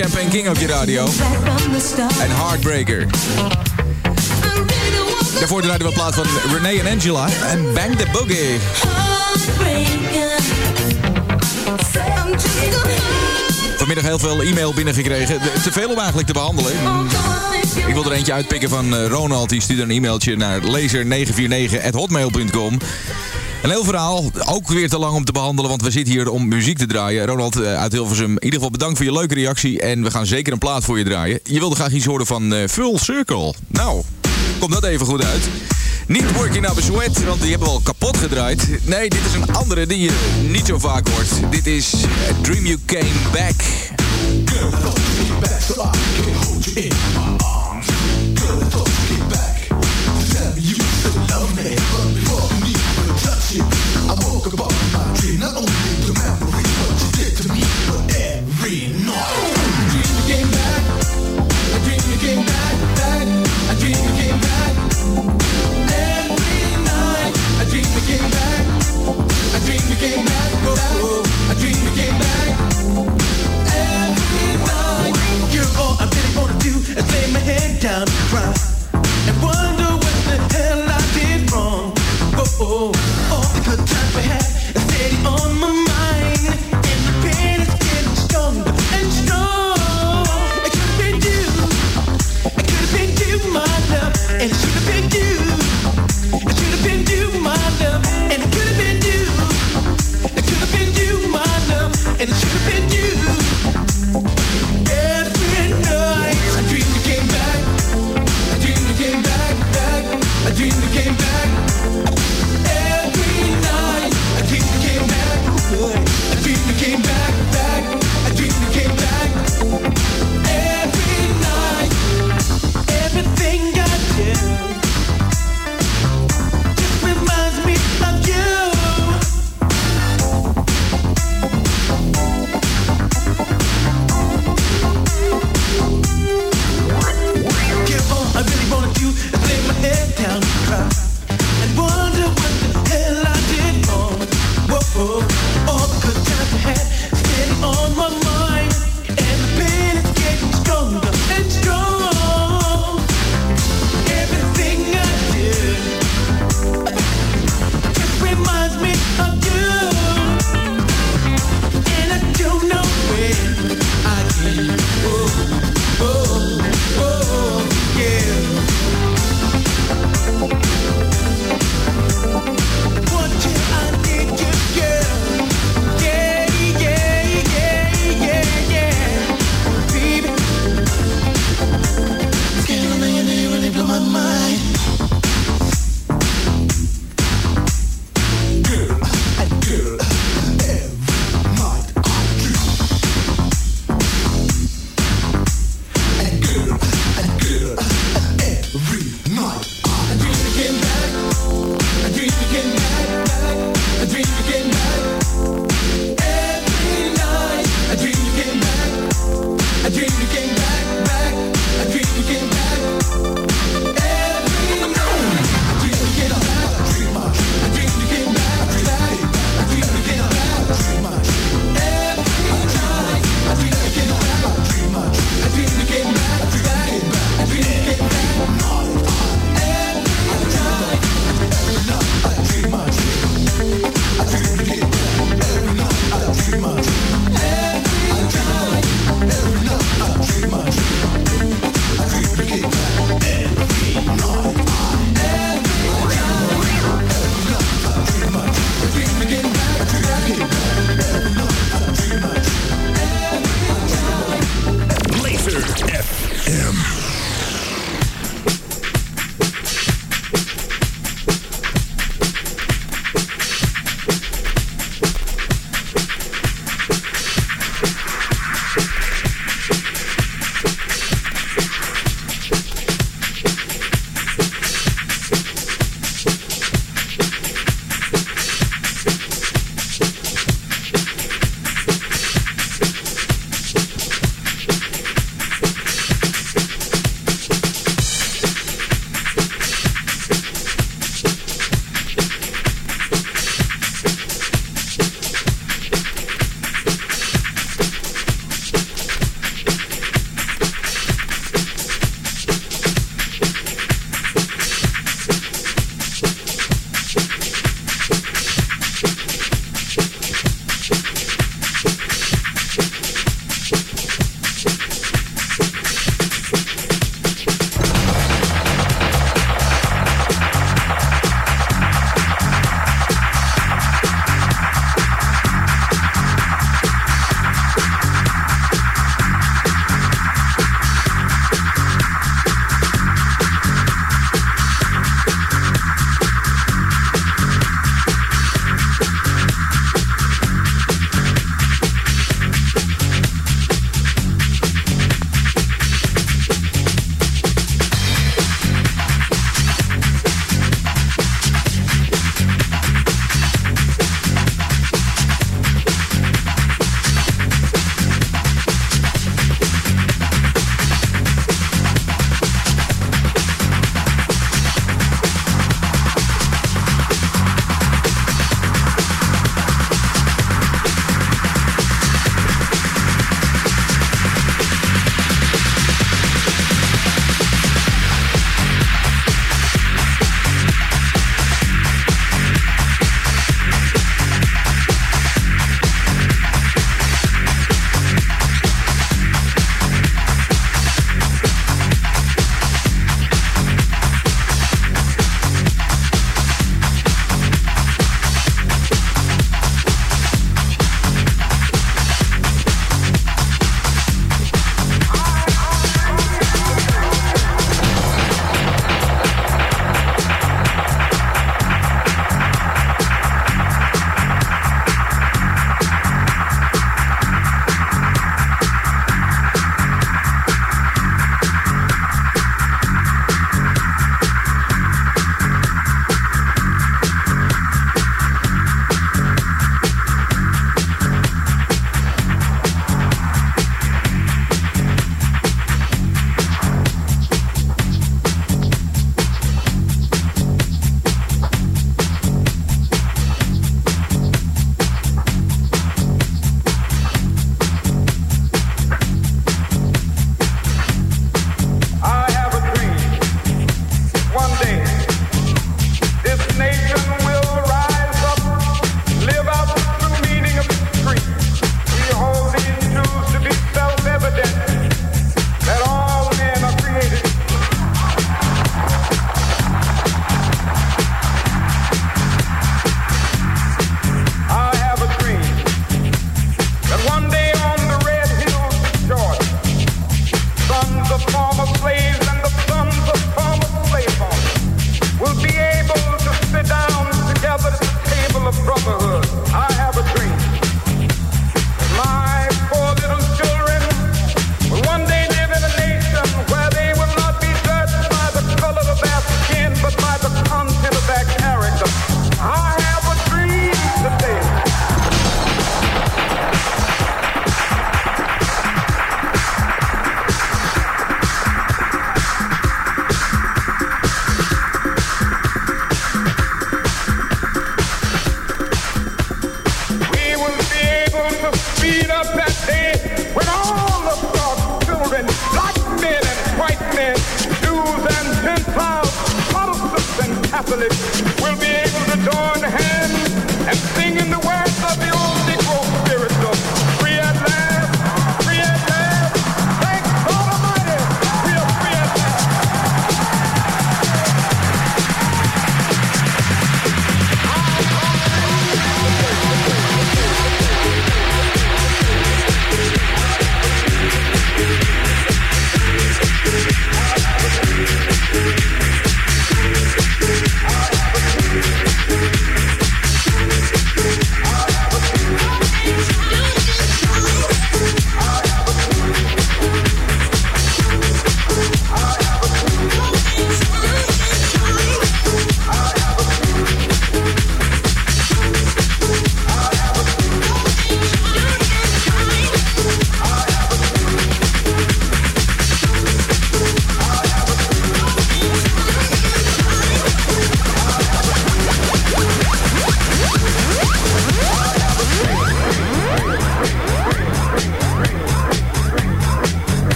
Champagne King op je radio. En Heartbreaker. Daarvoor draaiden we plaats van Renee en Angela. En Bang the Boogie. Vanmiddag heel veel e-mail binnengekregen. Te veel om eigenlijk te behandelen. Ik wil er eentje uitpikken van eh, Ronald. Die stuurde een e-mailtje naar laser949.hotmail.com. Een heel verhaal, ook weer te lang om te behandelen, want we zitten hier om muziek te draaien. Ronald eh, uit Hilversum, in ieder geval bedankt voor je leuke reactie en we gaan zeker een plaat voor je draaien. Je wilde graag iets horen van eh, Full Circle. Nou, komt dat even goed uit. Niet Working Up a Sweat, want die hebben we al kapot gedraaid. Nee, dit is een andere die je niet zo vaak hoort. Dit is eh, Dream You Came Back.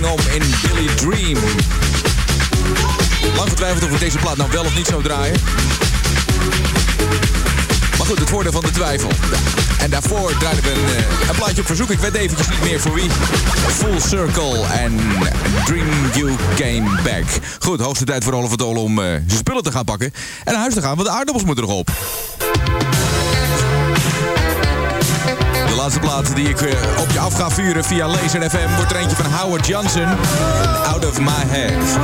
Martin Luther King om in Billy Dream. Lang getwijfeld of ik deze plaat nou wel of niet zou draaien. Maar goed, het voordeel van de twijfel. En daarvoor draaiden we een, eh, een plaatje op verzoek. Ik weet eventjes niet meer voor wie. Full Circle en Dream You Came Back. Goed, hoogste tijd voor Oliver Dole om eh, zijn spullen te gaan pakken. En naar huis te gaan, want de aardappels moeten nog op. Laatste plaat die ik eh, op je af ga vuren via Laser FM... wordt er eentje van Howard Johnson. Out of My Head.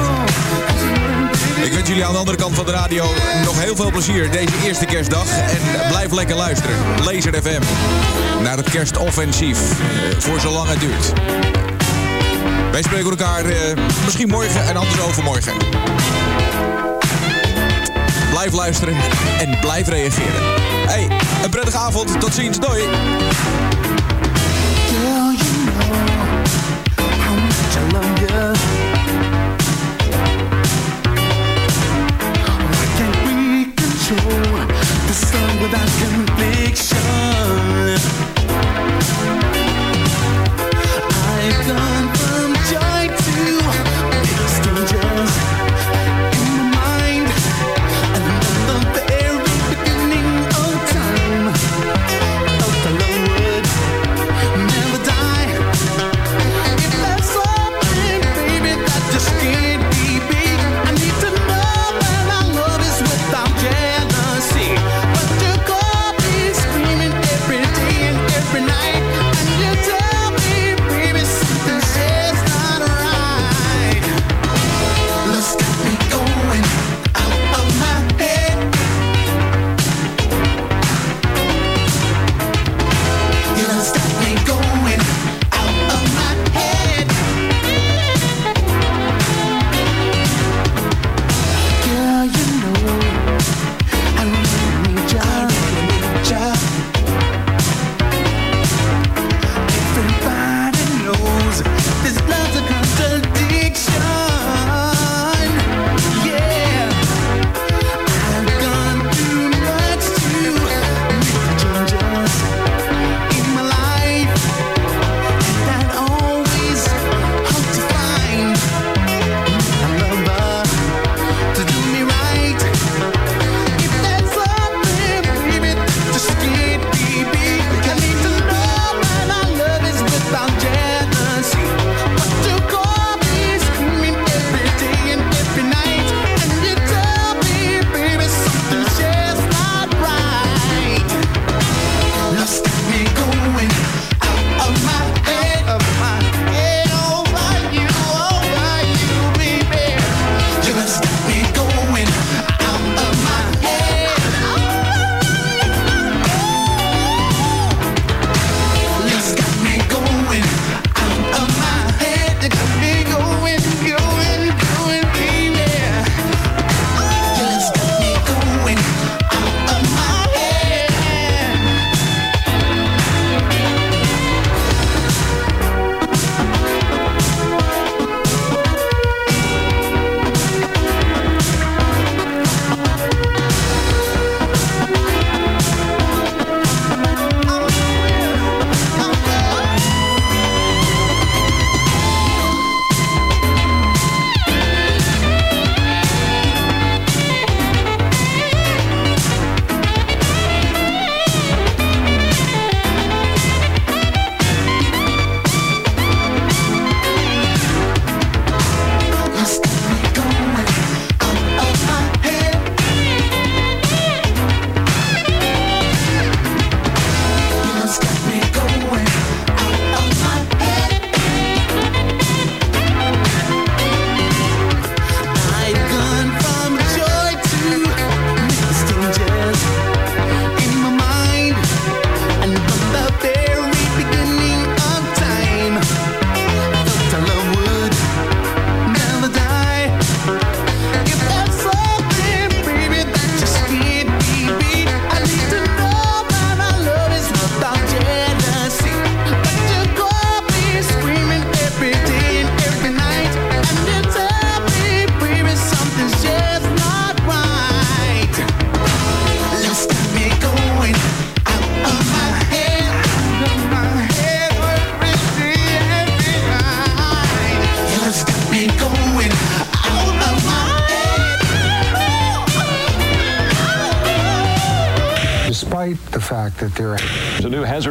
Ik wens jullie aan de andere kant van de radio nog heel veel plezier deze eerste kerstdag. En blijf lekker luisteren. Laser FM. Naar het kerstoffensief. eh, Voor zolang het duurt. Wij spreken elkaar eh, misschien morgen en anders overmorgen. Blijf luisteren en blijf reageren. Hey, een prettige avond. Tot ziens. Doei. The sun without conviction?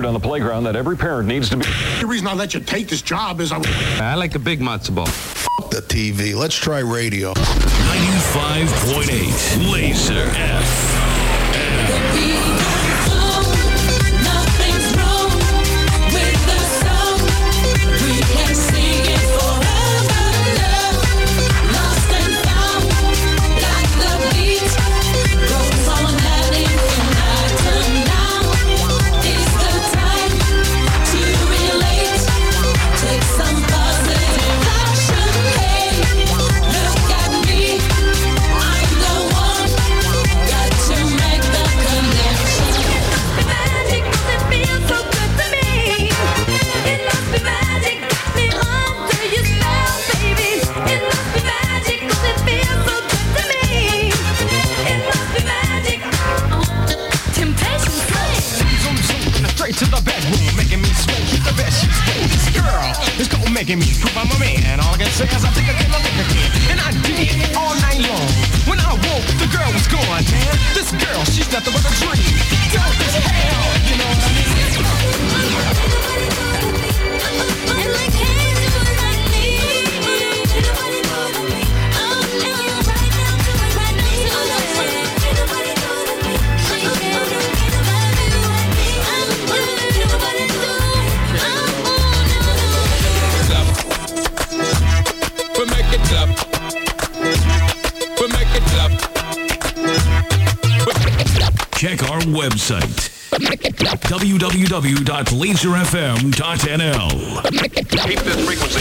on the playground that every parent needs to be. The reason I let you take this job is I. I like a big matzo ball. The TV. Let's try radio. 95.8 Laser F. www.laserfm.nl. Keep this frequency